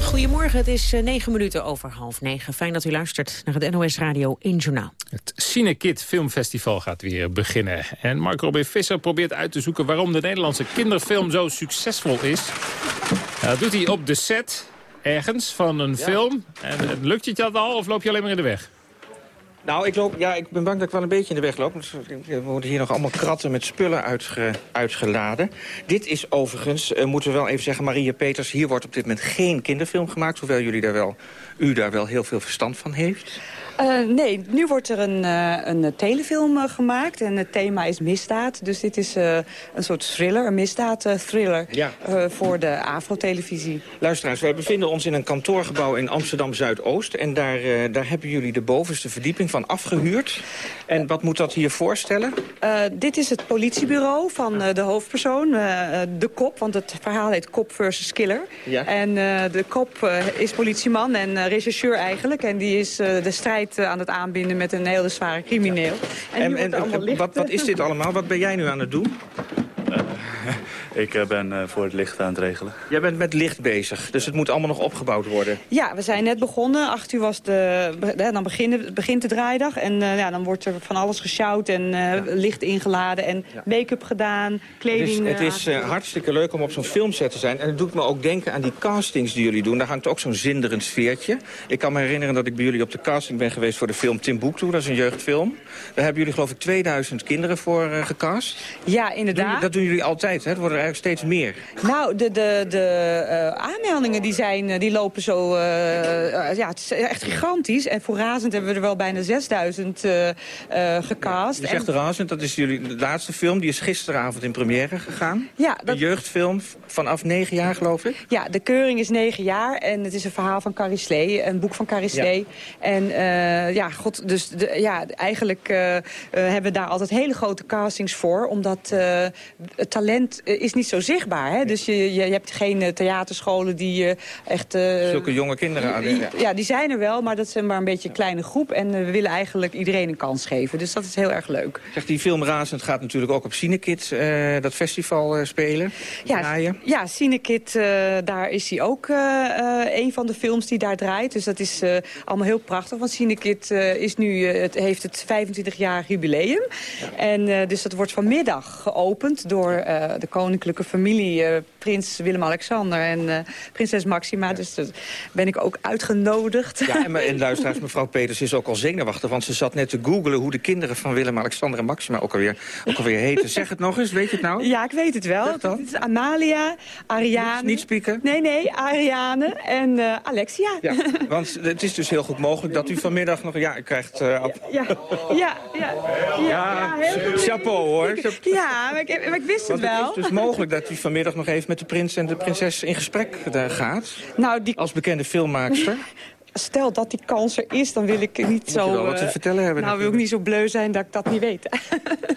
Goedemorgen, het is eh, negen minuten over half negen. Fijn dat u luistert naar het NOS Radio 1 Journaal. Het Cinekid Filmfestival gaat weer beginnen. En Mark Robin Visser probeert uit te zoeken waarom de Nederlandse kinderfilm zo succesvol is. dat doet hij op de set, ergens, van een film. En lukt je dat al of loop je alleen maar in de weg? Nou, ik, loop, ja, ik ben bang dat ik wel een beetje in de weg loop. Er worden hier nog allemaal kratten met spullen uitge, uitgeladen. Dit is overigens, uh, moeten we wel even zeggen, Maria Peters... hier wordt op dit moment geen kinderfilm gemaakt... hoewel jullie daar wel, u daar wel heel veel verstand van heeft. Uh, nee, nu wordt er een, uh, een telefilm uh, gemaakt en het thema is misdaad. Dus dit is een soort thriller, een misdaad-thriller ja. voor de Afro-televisie. Luisteraars, wij bevinden ons in een kantoorgebouw in Amsterdam-Zuidoost. En daar, daar hebben jullie de bovenste verdieping van afgehuurd. En wat moet dat hier voorstellen? dit is het politiebureau van de hoofdpersoon, de kop. Want het verhaal heet Kop versus Killer. Ja. En de kop is politieman en rechercheur eigenlijk. En die is de strijd eh, aan het aanbinden met een hele zware crimineel. En, en, en wat, wat is dit allemaal? Wat ben jij nu aan het doen? Ik eh, ben uh, voor het licht aan het regelen. Jij bent met licht bezig, dus het moet allemaal nog opgebouwd worden. Ja, we zijn net begonnen. Acht uur was de, dan beginnen, begint de draaidag. En uh, ja, dan wordt er van alles gesjouwd en ja. licht ingeladen en make-up gedaan, kleding. Het is, het is hartstikke leuk om op zo'n filmset te zijn. En het doet me ook denken aan die castings die jullie doen. Daar hangt ook zo'n zinderend sfeertje. Ik kan me herinneren dat ik bij jullie op de casting ben geweest voor de film Timbuktu. Dat is een jeugdfilm. Daar hebben jullie geloof ik 2000 kinderen voor gecast. Ja, inderdaad. dat doen jullie altijd, hè? Het worden er eigenlijk steeds meer. Nou, de, de, de uh, aanmeldingen die, zijn, die lopen zo... Uh, ja, het is echt gigantisch. En voor Razend hebben we er wel bijna 6000 uh, gecast. Ja, je zegt en... Razend, dat is jullie de laatste film. Die is gisteravond in première gegaan. Ja, dat... Een jeugdfilm vanaf negen jaar, geloof ik. Ja, de keuring is negen jaar. En het is een verhaal van Carrie Slee, een boek van Carrie Slee. Ja. En ja, god, dus de, ja, eigenlijk hebben we daar altijd hele grote castings voor. Omdat het talent is niet zo zichtbaar. Hè? Dus je, je, hebt geen uh, theaterscholen die uh, echt... Uh, Zulke jonge kinderen aan. Ja. ja, die zijn er wel, maar dat zijn maar een beetje een kleine groep. En we willen eigenlijk iedereen een kans geven. Dus dat is heel erg leuk. Zeg, die film Razend gaat natuurlijk ook op Cinekit, dat festival, spelen. Ja, draaien. ja Cinekit, daar is hij ook een van de films die daar draait. Dus dat is allemaal heel prachtig. Want Cinekit is nu, het heeft het 25 jaar jubileum. Ja. En dus dat wordt vanmiddag geopend door de koninklijke familie, uh, prins Willem-Alexander en uh, prinses Maxima. Ja. Dus daar ben ik ook uitgenodigd. Ja, en, en luisteraars, mevrouw Peters is ook al zenuwachtig... want ze zat net te googelen hoe de kinderen van Willem-Alexander en Maxima ook alweer, ook alweer heten. Zeg het nog eens, weet je het nou? Ja, ik weet het wel. Het is Amalia, Ariane... Niet spieken? Nee, nee, Ariane en uh, Alexia. Ja, want het is dus heel goed mogelijk dat u vanmiddag nog... Ja, u krijgt... Uh, ja, ja, ja, ja, chapeau hoor. Ja, maar ik, maar ik wist het wel. Het is dus mogelijk dat u vanmiddag nog even met de prins en de prinses in gesprek daar gaat? Nou, die... Als bekende filmmaakster? Stel dat die kans er is, dan wil ik niet zo... Wel wat te vertellen hebben. Nou, wil ik niet zo bleu zijn dat ik dat niet weet.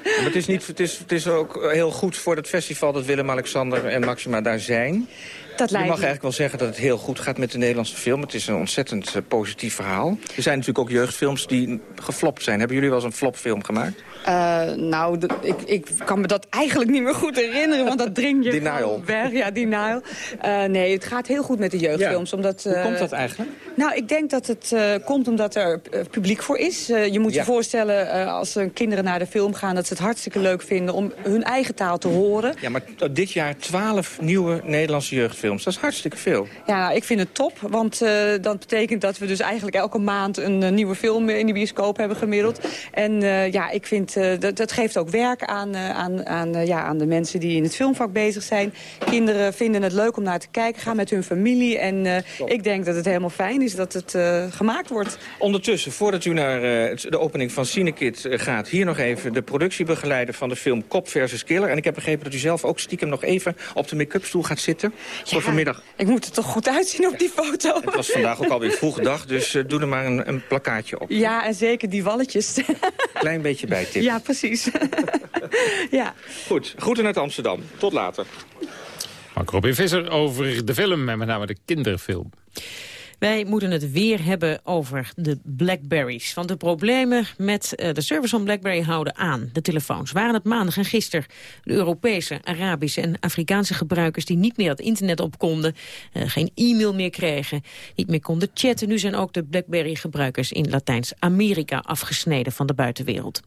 maar het is, niet, het, is, het is ook heel goed voor het festival dat Willem-Alexander en Maxima daar zijn. Dat je mag eigenlijk wel zeggen dat het heel goed gaat met de Nederlandse film. Het is een ontzettend uh, positief verhaal. Er zijn natuurlijk ook jeugdfilms die geflopt zijn. Hebben jullie wel eens een flopfilm gemaakt? Uh, nou, ik, ik kan me dat eigenlijk niet meer goed herinneren, want dat dring je denial. weg. Ja, denial. Uh, nee, het gaat heel goed met de jeugdfilms. Ja. Omdat, Hoe komt dat eigenlijk? Nou, ik denk dat het komt omdat er publiek voor is. je moet ja. je voorstellen, als kinderen naar de film gaan... dat ze het hartstikke leuk vinden om hun eigen taal te horen. Ja, maar dit jaar twaalf nieuwe Nederlandse jeugdfilms. Dat is hartstikke veel. Ja, nou, ik vind het top, want dat betekent dat we dus eigenlijk elke maand... een nieuwe film in de bioscoop hebben gemiddeld. En ja, ik vind uh, dat, dat, geeft ook werk aan, uh, aan, aan, uh, ja, aan de mensen die in het filmvak bezig zijn. Kinderen vinden het leuk om naar te kijken, gaan met hun familie. En ik denk dat het helemaal fijn is dat het gemaakt wordt. Ondertussen, voordat u naar de opening van Cinekit gaat... hier nog even de productiebegeleider van de film Kop versus Killer. En ik heb begrepen dat u zelf ook stiekem nog even op de make-up stoel gaat zitten. Ja, voor vanmiddag. ik moet er toch goed uitzien op die foto. Het was vandaag ook alweer vroeg dag, dus doe er maar een, een plakkaatje op. Ja, en zeker die walletjes. Klein beetje Ja, precies. ja. Goed, groeten uit Amsterdam. Tot later. Mark Robin Visser over de film en met name de kinderfilm. Wij moeten het weer hebben over de Blackberries. Want de problemen met uh, de service van Blackberry houden aan. De telefoons waren het maandag en gisteren. De Europese, Arabische en Afrikaanse gebruikers... die niet meer het internet op konden, uh, geen e-mail meer kregen... niet meer konden chatten. Nu zijn ook de Blackberry-gebruikers in Latijns-Amerika... afgesneden van de buitenwereld.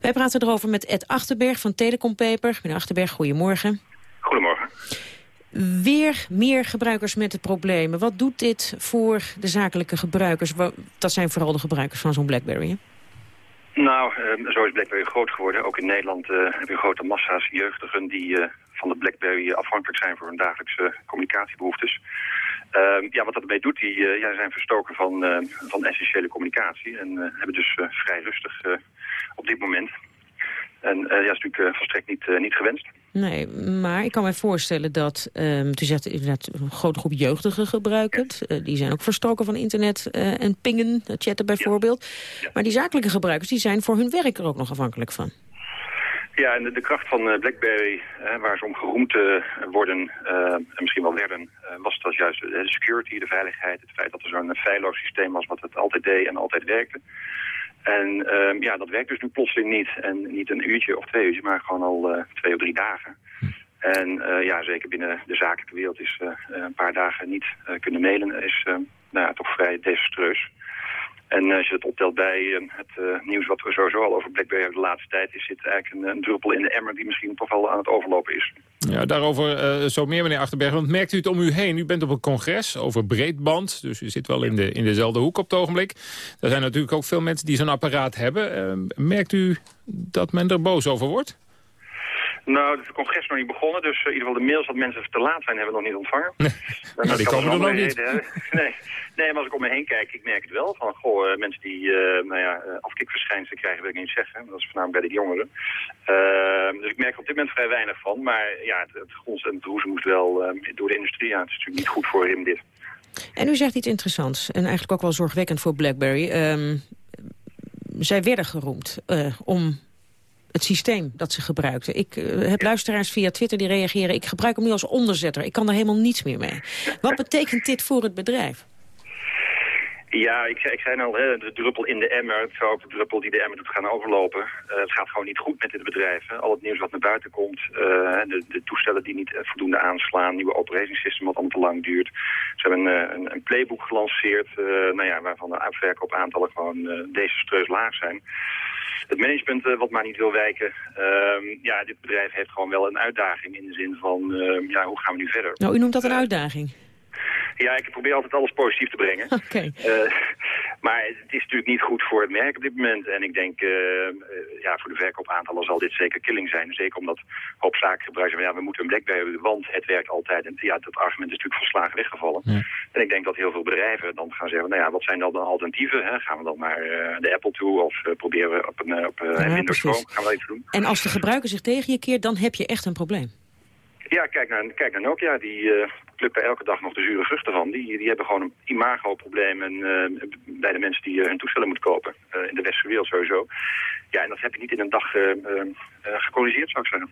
Wij praten erover met Ed Achterberg van Telecom Paper. Meneer Achterberg. Goedemorgen. Weer meer gebruikers met de problemen. Wat doet dit voor de zakelijke gebruikers? Dat zijn vooral de gebruikers van zo'n BlackBerry. Nou, uh, zo is BlackBerry groot geworden. Ook in Nederland uh, heb je grote massa's jeugdigen die uh, van de BlackBerry afhankelijk zijn voor hun dagelijkse communicatiebehoeftes. Ehm, ja, wat dat ermee doet, die ja, zijn verstoken van, van essentiële communicatie en hebben dus vrij rustig op dit moment. En ja, is natuurlijk volstrekt niet, niet gewenst. Nee, maar ik kan mij voorstellen dat, um, u zegt inderdaad een grote groep jeugdigen gebruiken het. Uh, die zijn ook verstoken van internet uh, en pingen, chatten bijvoorbeeld. Ja. Maar die zakelijke gebruikers die zijn voor hun werk er ook nog afhankelijk van. Ja, en de, de kracht van uh, BlackBerry, waar ze om geroemd worden, en misschien wel werden, was dat juist de security, de veiligheid. Het feit dat er zo'n feilloos systeem was wat het altijd deed en altijd werkte. En uh, ja, dat werkt dus nu plotseling niet. En niet een uurtje of twee uurtjes, maar gewoon al uh, twee of drie dagen. En uh, ja, zeker binnen de zakelijke wereld is uh, een paar dagen niet kunnen mailen, is nou ja, toch vrij desastreus. En als je het optelt bij uh, het uh, nieuws wat we sowieso al over BlackBerry de laatste tijd... is dit eigenlijk een, druppel in de emmer die misschien toch wel aan het overlopen is. Ja, daarover zo meer, meneer Achterberg. Want merkt u het om u heen? U bent op een congres over breedband, dus u zit wel in, de, in dezelfde hoek op het ogenblik. Er zijn natuurlijk ook veel mensen die zo'n apparaat hebben. merkt u dat men er boos over wordt? Nou, het congres is nog niet begonnen, dus in ieder geval de mails dat mensen te laat zijn hebben we nog niet ontvangen. Nee, nou, die komen er nog niet. Nee. nee, maar als ik om me heen kijk, ik merk het wel. Van, goh, mensen die, uh, nou ja, afkikverschijnselen krijgen, wil ik niet zeggen. Dat is voornamelijk bij de jongeren. Uh, dus ik merk er op dit moment vrij weinig van. Maar ja, het, het gons en het roezen moet wel uh, door de industrie aan. Het is natuurlijk niet goed voor hem dit. En u zegt iets interessants, en eigenlijk ook wel zorgwekkend voor BlackBerry. Um, zij werden geroemd om het systeem dat ze gebruikten. Ik uh, heb luisteraars via Twitter die reageren... ik gebruik hem nu als onderzetter, ik kan er helemaal niets meer mee. Wat betekent dit voor het bedrijf? Ja, ik, ik zei al, hè, de druppel in de emmer. Het zou ook de druppel die de emmer doet gaan overlopen. Uh, het gaat gewoon niet goed met dit bedrijf. Hè. Al het nieuws wat naar buiten komt, uh, de, de, toestellen die niet voldoende aanslaan, nieuwe operating system wat allemaal te lang duurt. Ze hebben een, een, een playbook gelanceerd, nou ja, waarvan de uitverkoop aantallen gewoon desastreus laag zijn het management uh, wat maar niet wil wijken. Uh, ja, dit bedrijf heeft gewoon wel een uitdaging in de zin van, uh, ja, hoe gaan we nu verder? Nou, u noemt dat een uitdaging? Ja, ik probeer altijd alles positief te brengen. Okay. Uh, maar het is natuurlijk niet goed voor het merk op dit moment. En ik denk, uh, ja, voor de verkoopaantallen zal dit zeker killing zijn. Zeker omdat hoop zakengebruikers zeggen, ja, we moeten een Blackberry hebben, want het werkt altijd. En ja, dat argument is natuurlijk volslagen weggevallen. Ja. En ik denk dat heel veel bedrijven dan gaan zeggen, nou ja, wat zijn dan de alternatieven? Hè? Gaan we dan naar uh, de Apple toe of proberen we op een, op, ja, Windows Phone? Gaan we dat even doen? En als de gebruiker zich tegen je keert, dan heb je echt een probleem. Ja, kijk naar, kijk naar Nokia. Die uh, plukken elke dag nog de zure vruchten van. Die, die hebben gewoon een imago-probleem uh, bij de mensen die uh, hun toestellen moeten kopen. in de westerse wereld sowieso. Ja, en dat heb je niet in een dag gecorrigeerd, zou ik zeggen.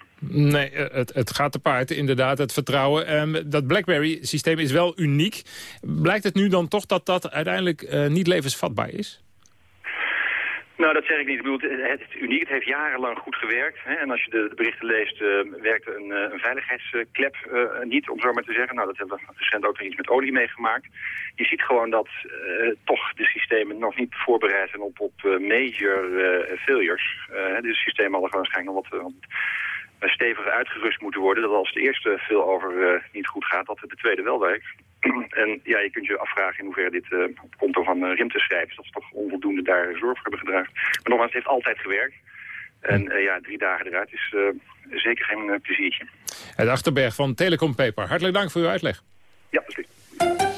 Nee, het, het gaat te paard, inderdaad, het vertrouwen. Um, dat BlackBerry-systeem is wel uniek. Blijkt het nu dan toch dat dat uiteindelijk niet levensvatbaar is? Nou, dat zeg ik niet. Ik bedoel, het is uniek. Het heeft jarenlang goed gewerkt. Hè? En als je de, berichten leest, uh, werkte een, uh, een veiligheidsklep uh, niet, om zo maar te zeggen. Nou, dat hebben we recent ook nog iets met olie meegemaakt. Je ziet gewoon dat toch de systemen nog niet voorbereid zijn op, op major failures. de systemen hadden waarschijnlijk nog wat steviger uitgerust moeten worden. Dat als de eerste veel over niet goed gaat, dat de tweede wel werkt. En ja, je kunt je afvragen in hoeverre dit uh, op konto van uh, Rim te schrijven is. Dat ze toch onvoldoende daar zorg voor hebben gedragen. Maar nogmaals, het heeft altijd gewerkt. En uh, ja, drie dagen eruit is zeker geen pleziertje. Het Achterberg van Telecom Paper. Hartelijk dank voor uw uitleg. Ja, alsjeblieft.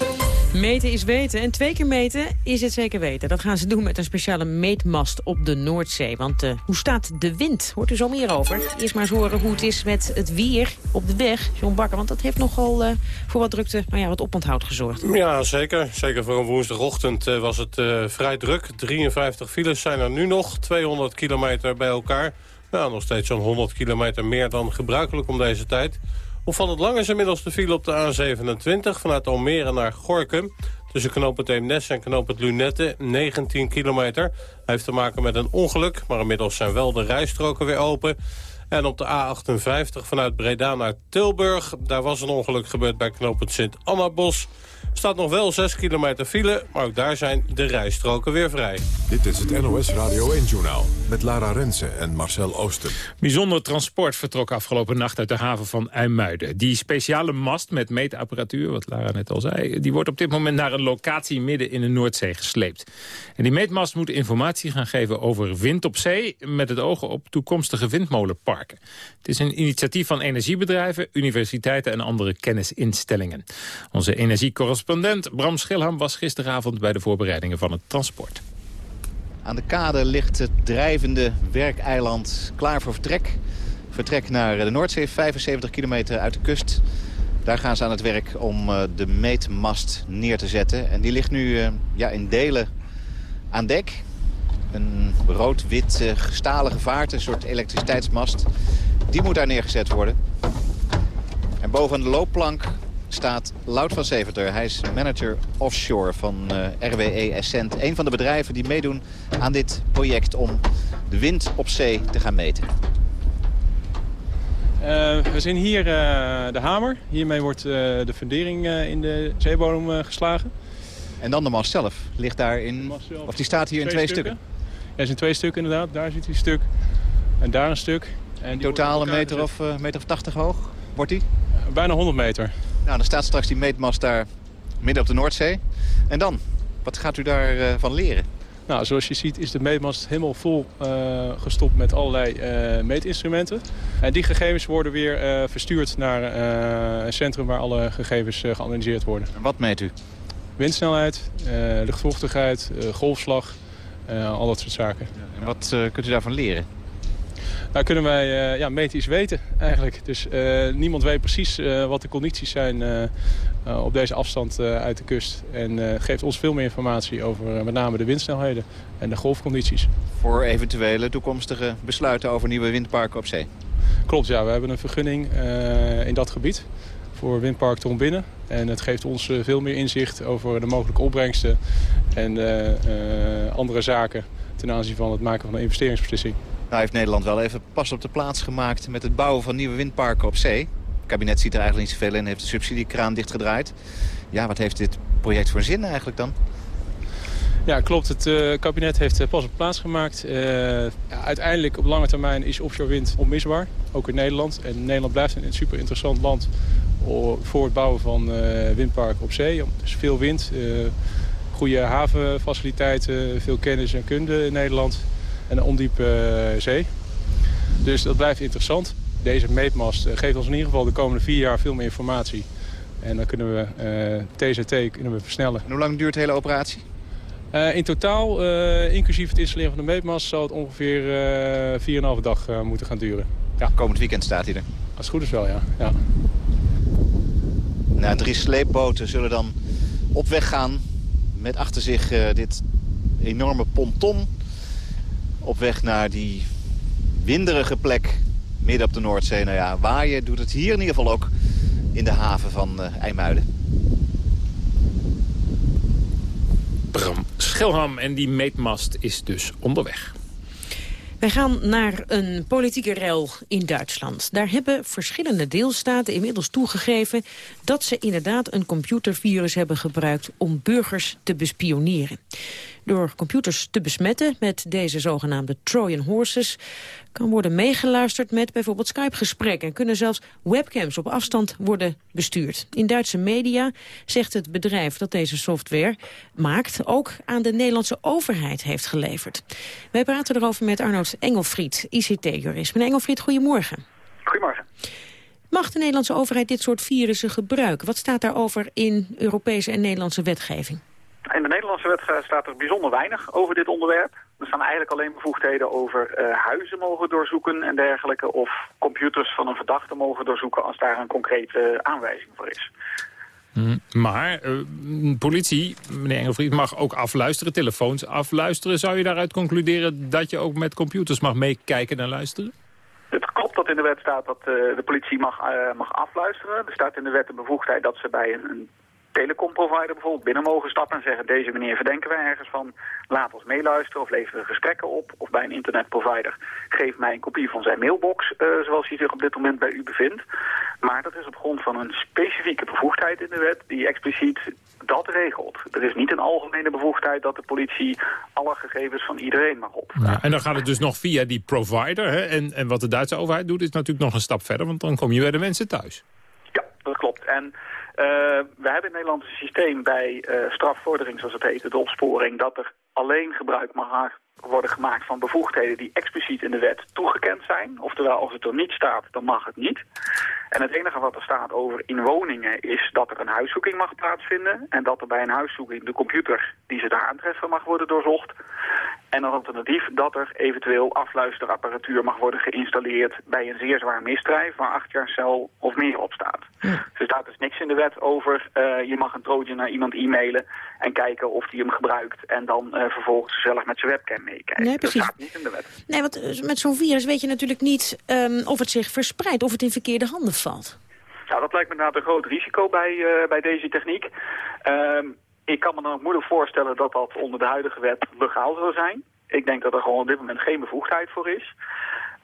Meten is weten. En twee keer meten is het zeker weten. Dat gaan ze doen met een speciale meetmast op de Noordzee. Want uh, hoe staat de wind? Hoort u zo meer over. Eerst maar eens horen hoe het is met het weer op de weg. John Bakker, want dat heeft nogal uh, voor wat drukte, nou ja, wat oponthoud gezorgd. Ja, zeker. Zeker voor een woensdagochtend uh, was het vrij druk. 53 files zijn er nu nog. 200 kilometer bij elkaar. Nou, nog steeds zo'n 100 kilometer meer dan gebruikelijk om deze tijd. Opvallend lang is inmiddels de file op de A27 vanuit Almere naar Gorkum. Tussen knoop het Eemnes en knoop het Lunette, 19 kilometer. heeft te maken met een ongeluk, maar inmiddels zijn wel de rijstroken weer open. En op de A58 vanuit Breda naar Tilburg... daar was een ongeluk gebeurd bij knoop het Sint-Annabos staat nog wel 6 kilometer file, maar ook daar zijn de rijstroken weer vrij. Dit is het NOS Radio 1-journaal met Lara Rensen en Marcel Oosten. Bijzonder transport vertrok afgelopen nacht uit de haven van IJmuiden. Die speciale mast met meetapparatuur, wat Lara net al zei... die wordt op dit moment naar een locatie midden in de Noordzee gesleept. En die meetmast moet informatie informatie gaan geven over wind op zee... met het oog op toekomstige windmolenparken. Het is een initiatief van energiebedrijven, universiteiten en andere kennisinstellingen. Onze energiecorrespondent Bram Schilham was gisteravond bij de voorbereidingen van het transport. Aan de kade ligt het drijvende werkeiland klaar voor vertrek. Vertrek naar de Noordzee, 75 kilometer uit de kust. Daar gaan ze aan het werk om eh, de meetmast neer te zetten. En die ligt nu eh, ja, in delen aan dek. Een rood-wit uh, stalen gevaarte, een soort elektriciteitsmast. Die moet daar neergezet worden. En boven de loopplank staat Lout van Seventer. Hij is manager offshore van RWE Essent. Een van de bedrijven die meedoen aan dit project om de wind op zee te gaan meten. Uh, we zien hier uh, de hamer. Hiermee wordt de fundering in de zeebodem geslagen. En dan de mast zelf. Ligt daar in, of die staat hier in twee stukken? stukken? Ja, is in twee stukken inderdaad. Daar zit hij een stuk en daar een stuk. En Totaal een meter of, meter of 80 hoog wordt die? bijna 100 meter. Nou, dan staat straks die meetmast daar midden op de Noordzee. En dan? Wat gaat u daarvan van leren? Nou, zoals je ziet is de meetmast helemaal vol uh, gestopt met allerlei uh, meetinstrumenten. En die gegevens worden weer uh, verstuurd naar een centrum waar alle gegevens geanalyseerd worden. En wat meet u? Windsnelheid, luchtvochtigheid, golfslag, al dat soort zaken. En wat kunt u daarvan leren? Nou kunnen wij uh, ja, meten iets weten eigenlijk. Dus uh, niemand weet precies uh, wat de condities zijn op deze afstand uit de kust. En geeft ons veel meer informatie over met name de windsnelheden en de golfcondities. Voor eventuele toekomstige besluiten over nieuwe windparken op zee? Klopt, ja. We hebben een vergunning in dat gebied voor windpark Trombinnen. En het geeft ons veel meer inzicht over de mogelijke opbrengsten en andere zaken ten aanzien van het maken van een investeringsbeslissing. Nou heeft Nederland wel even pas op de plaats gemaakt met het bouwen van nieuwe windparken op zee. Het kabinet ziet er eigenlijk niet zoveel in, heeft de subsidiekraan dichtgedraaid. Ja, wat heeft dit project voor zin eigenlijk dan? Ja, klopt. Het uh, kabinet heeft pas op plaats gemaakt. Uh, ja, uiteindelijk op lange termijn is offshore wind onmisbaar, ook in Nederland. En Nederland blijft een super interessant land voor het bouwen van windparken op zee. Dus veel wind, goede havenfaciliteiten, veel kennis en kunde in Nederland en een ondiepe eh, zee. Dus dat blijft interessant. Deze meetmast eh, geeft ons in ieder geval de komende vier jaar veel meer informatie. En dan kunnen we TZT eh, kunnen we versnellen. En hoe lang duurt de hele operatie? Uh, in totaal, uh, inclusief het installeren van de meetmast... zal het ongeveer uh, 4,5 dag moeten gaan duren. Ja. Komend weekend staat hij er? Als het goed is wel, ja. ja. Drie sleepboten zullen dan op weg gaan... met achter zich dit enorme ponton op weg naar die winderige plek midden op de Noordzee. Nou ja, waaien doet het hier in ieder geval ook in de haven van uh, IJmuiden. Bram Schelham en die meetmast is dus onderweg. Wij gaan naar een politieke rel in Duitsland. Daar hebben verschillende deelstaten inmiddels toegegeven... dat ze inderdaad een computervirus hebben gebruikt om burgers te bespioneren. Door computers te besmetten met deze zogenaamde Trojan horses... kan worden meegeluisterd met bijvoorbeeld Skype-gesprekken... en kunnen zelfs webcams op afstand worden bestuurd. In Duitse media zegt het bedrijf dat deze software maakt... ook aan de Nederlandse overheid heeft geleverd. Wij praten erover met Arnoud Engelfried, ICT-jurist. Meneer Engelfried, goedemorgen. Goedemorgen. Mag de Nederlandse overheid dit soort virussen gebruiken? Wat staat daarover in Europese en Nederlandse wetgeving? In de Nederlandse wet staat er bijzonder weinig over dit onderwerp. Er staan eigenlijk alleen bevoegdheden over uh, huizen mogen doorzoeken en dergelijke. Of computers van een verdachte mogen doorzoeken als daar een concrete aanwijzing voor is. Mm, maar uh, politie, meneer Engelvriet, mag ook afluisteren, telefoons afluisteren. Zou je daaruit concluderen dat je ook met computers mag meekijken en luisteren? Het klopt dat in de wet staat dat uh, de politie mag, mag afluisteren. Er staat in de wet de bevoegdheid dat ze bij een, een telecomprovider bijvoorbeeld binnen mogen stappen en zeggen... deze meneer verdenken wij ergens van, laat ons meeluisteren of leveren gesprekken op. Of bij een internetprovider, geef mij een kopie van zijn mailbox, uh, zoals hij zich op dit moment bij u bevindt. Maar dat is op grond van een specifieke bevoegdheid in de wet die expliciet dat regelt. Er is niet een algemene bevoegdheid dat de politie alle gegevens van iedereen mag op. Ja, en dan gaat het dus nog via die provider. Hè? En, en wat de Duitse overheid doet is natuurlijk nog een stap verder, want dan kom je bij de mensen thuis. Ja, dat klopt. En we hebben in Nederland een systeem bij uh, strafvordering, zoals het heet, de opsporing, dat er alleen gebruik mag worden gemaakt van bevoegdheden die expliciet in de wet toegekend zijn. Oftewel, als het er niet staat, dan mag het niet. En het enige wat er staat over in woningen is dat er een huiszoeking mag plaatsvinden. En dat er bij een huiszoeking de computer die ze daar aantreffen mag worden doorzocht. En als alternatief dat er eventueel afluisterapparatuur mag worden geïnstalleerd bij een zeer zwaar misdrijf waar acht jaar cel of meer op staat. Dus er staat dus niks in de wet over uh, je mag een trojan naar iemand e-mailen en kijken of die hem gebruikt en dan uh, vervolgens gezellig met zijn webcam meekijken. Nee, precies. Dat staat niet in de wet. Nee, want uh, met zo'n virus weet je natuurlijk niet um, of het zich verspreidt, of het in verkeerde handen valt. Nou, dat lijkt me inderdaad een groot risico bij, uh, bij deze techniek. Um, ik kan me dan ook moeilijk voorstellen dat dat onder de huidige wet legaal zou zijn. Ik denk dat er gewoon op dit moment geen bevoegdheid voor is.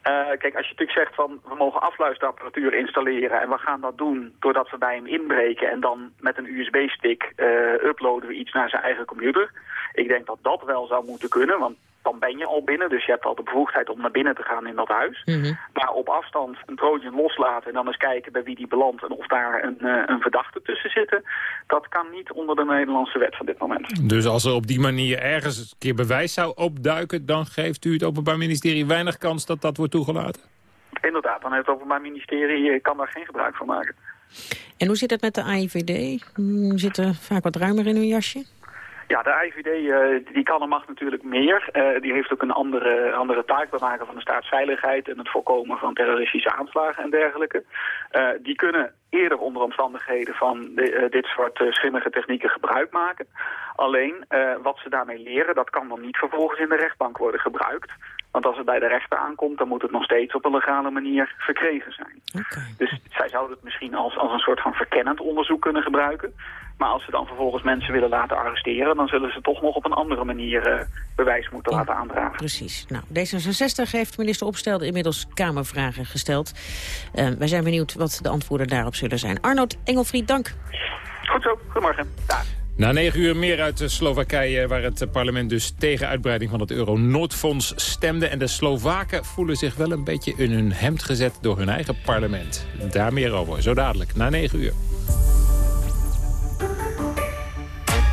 Uh, kijk, als je natuurlijk zegt van we mogen afluisterapparatuur installeren en we gaan dat doen doordat we bij hem inbreken en dan met een USB-stick uh, uploaden we iets naar zijn eigen computer. Ik denk dat dat wel zou moeten kunnen, want dan ben je al binnen. Dus je hebt al de bevoegdheid om naar binnen te gaan in dat huis. Mm -hmm. Maar op afstand een trojan loslaten en dan eens kijken bij wie die belandt... en of daar een, uh, een verdachte tussen zit, dat kan niet onder de Nederlandse wet van dit moment. Dus als er op die manier ergens een keer bewijs zou opduiken... dan geeft u het Openbaar Ministerie weinig kans dat dat wordt toegelaten? Inderdaad, dan heeft het Openbaar Ministerie kan daar geen gebruik van maken. En hoe zit het met de AIVD? Zit er vaak wat ruimer in hun jasje? Ja, de IVD uh, die kan en mag natuurlijk meer. Uh, die heeft ook een andere, andere taak, bewaken van de staatsveiligheid en het voorkomen van terroristische aanslagen en dergelijke. Uh, die kunnen eerder onder omstandigheden van de, dit soort schimmige technieken gebruik maken. Alleen wat ze daarmee leren, dat kan dan niet vervolgens in de rechtbank worden gebruikt. Want als het bij de rechter aankomt, dan moet het nog steeds op een legale manier verkregen zijn. Okay. Dus zij zouden het misschien als, als een soort van verkennend onderzoek kunnen gebruiken. Maar als ze dan vervolgens mensen willen laten arresteren... dan zullen ze toch nog op een andere manier uh, bewijs moeten ja, laten aandragen. Precies. Nou, D66 heeft minister Opstelde inmiddels Kamervragen gesteld. Uh, wij zijn benieuwd wat de antwoorden daarop zullen zijn. Arnold Engelfried, dank. Goed zo. Goedemorgen. Dag. Na negen uur meer uit Slowakije, waar het parlement dus tegen uitbreiding van het Euro-Noordfonds stemde. En de Slowaken voelen zich wel een beetje in hun hemd gezet door hun eigen parlement. Daar meer over, zo dadelijk, na negen uur.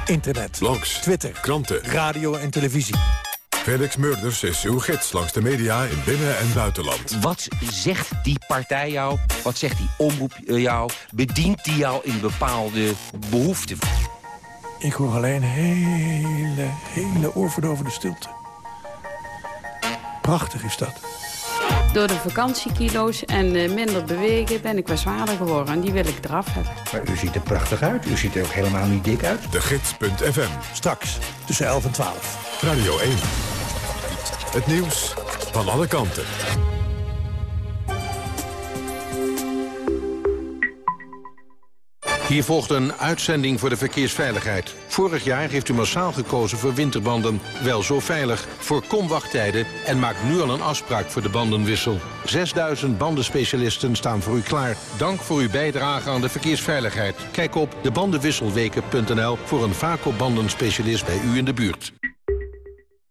Internet, blogs, Twitter, kranten, radio en televisie. Felix Murders is uw gids langs de media in binnen- en buitenland. Wat zegt die partij jou? Wat zegt die omroep jou? Bedient die jou in bepaalde behoeften? Ik hoor alleen hele, hele oorverdovende stilte. Prachtig is dat. Door de vakantiekilo's en uh, minder bewegen ben ik wat zwaarder geworden. En die wil ik eraf hebben. Maar u ziet er prachtig uit. U ziet er ook helemaal niet dik uit. De Gids.fm. Straks, tussen 11 en 12. Radio 1. Het nieuws van alle kanten. Hier volgt een uitzending voor de verkeersveiligheid. Vorig jaar heeft u massaal gekozen voor winterbanden. Wel zo veilig. Voorkom wachttijden en maak nu al een afspraak voor de bandenwissel. 6000 bandenspecialisten staan voor u klaar. Dank voor uw bijdrage aan de verkeersveiligheid. Kijk op debandenwisselweken.nl voor een Vaco-bandenspecialist bij u in de buurt.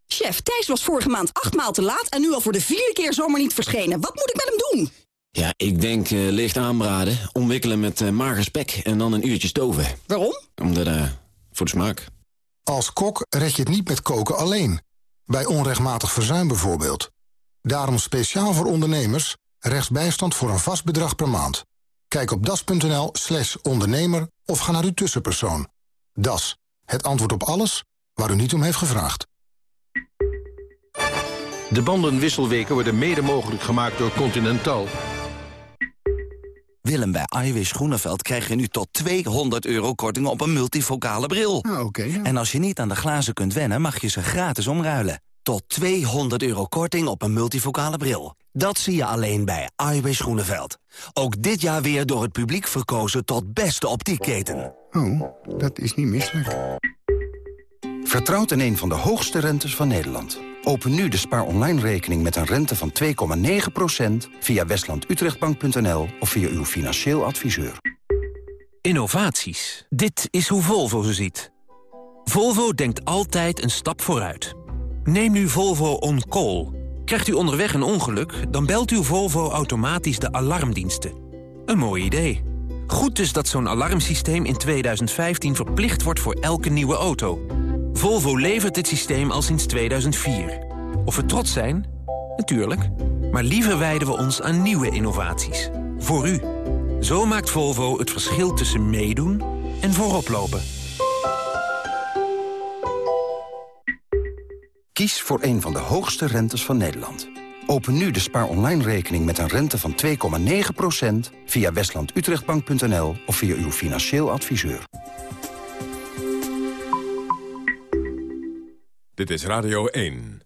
Chef, Thijs was vorige maand acht maal te laat en nu al voor de vierde keer zomaar niet verschenen. Wat moet ik met hem doen? Ja, ik denk uh, licht aanbraden, omwikkelen met uh, mager spek en dan een uurtje stoven. Waarom? Omdat, uh, voor de smaak. Als kok red je het niet met koken alleen. Bij onrechtmatig verzuim bijvoorbeeld. Daarom speciaal voor ondernemers rechtsbijstand voor een vast bedrag per maand. Kijk op das.nl slash ondernemer of ga naar uw tussenpersoon. Das, het antwoord op alles waar u niet om heeft gevraagd. De bandenwisselweken worden mede mogelijk gemaakt door Continental. Willem, bij Iwis Groeneveld krijg je nu tot 200 euro korting op een multifocale bril. Ah, oké. ja. En als je niet aan de glazen kunt wennen, mag je ze gratis omruilen. Tot 200 euro korting op een multifocale bril. Dat zie je alleen bij Iwis Groeneveld. Ook dit jaar weer door het publiek verkozen tot beste optiekketen. Oh, dat is niet misselijk. Vertrouwt in een van de hoogste rentes van Nederland. Open nu de spaar online rekening met een rente van 2,9% via westlandutrechtbank.nl of via uw financieel adviseur. Innovaties. Dit is hoe Volvo ze ziet. Volvo denkt altijd een stap vooruit. Neem nu Volvo On Call. Krijgt u onderweg een ongeluk, dan belt uw Volvo automatisch de alarmdiensten. Een mooi idee. Goed dus dat zo'n alarmsysteem in 2015 verplicht wordt voor elke nieuwe auto. Volvo levert dit systeem al sinds 2004. Of we trots zijn? Natuurlijk. Maar liever wijden we ons aan nieuwe innovaties. Voor u. Zo maakt Volvo het verschil tussen meedoen en vooroplopen. Kies voor een van de hoogste rentes van Nederland. Open nu de Spaar Online rekening met een rente van 2,9% via westlandutrechtbank.nl of via uw financieel adviseur. Dit is Radio 1.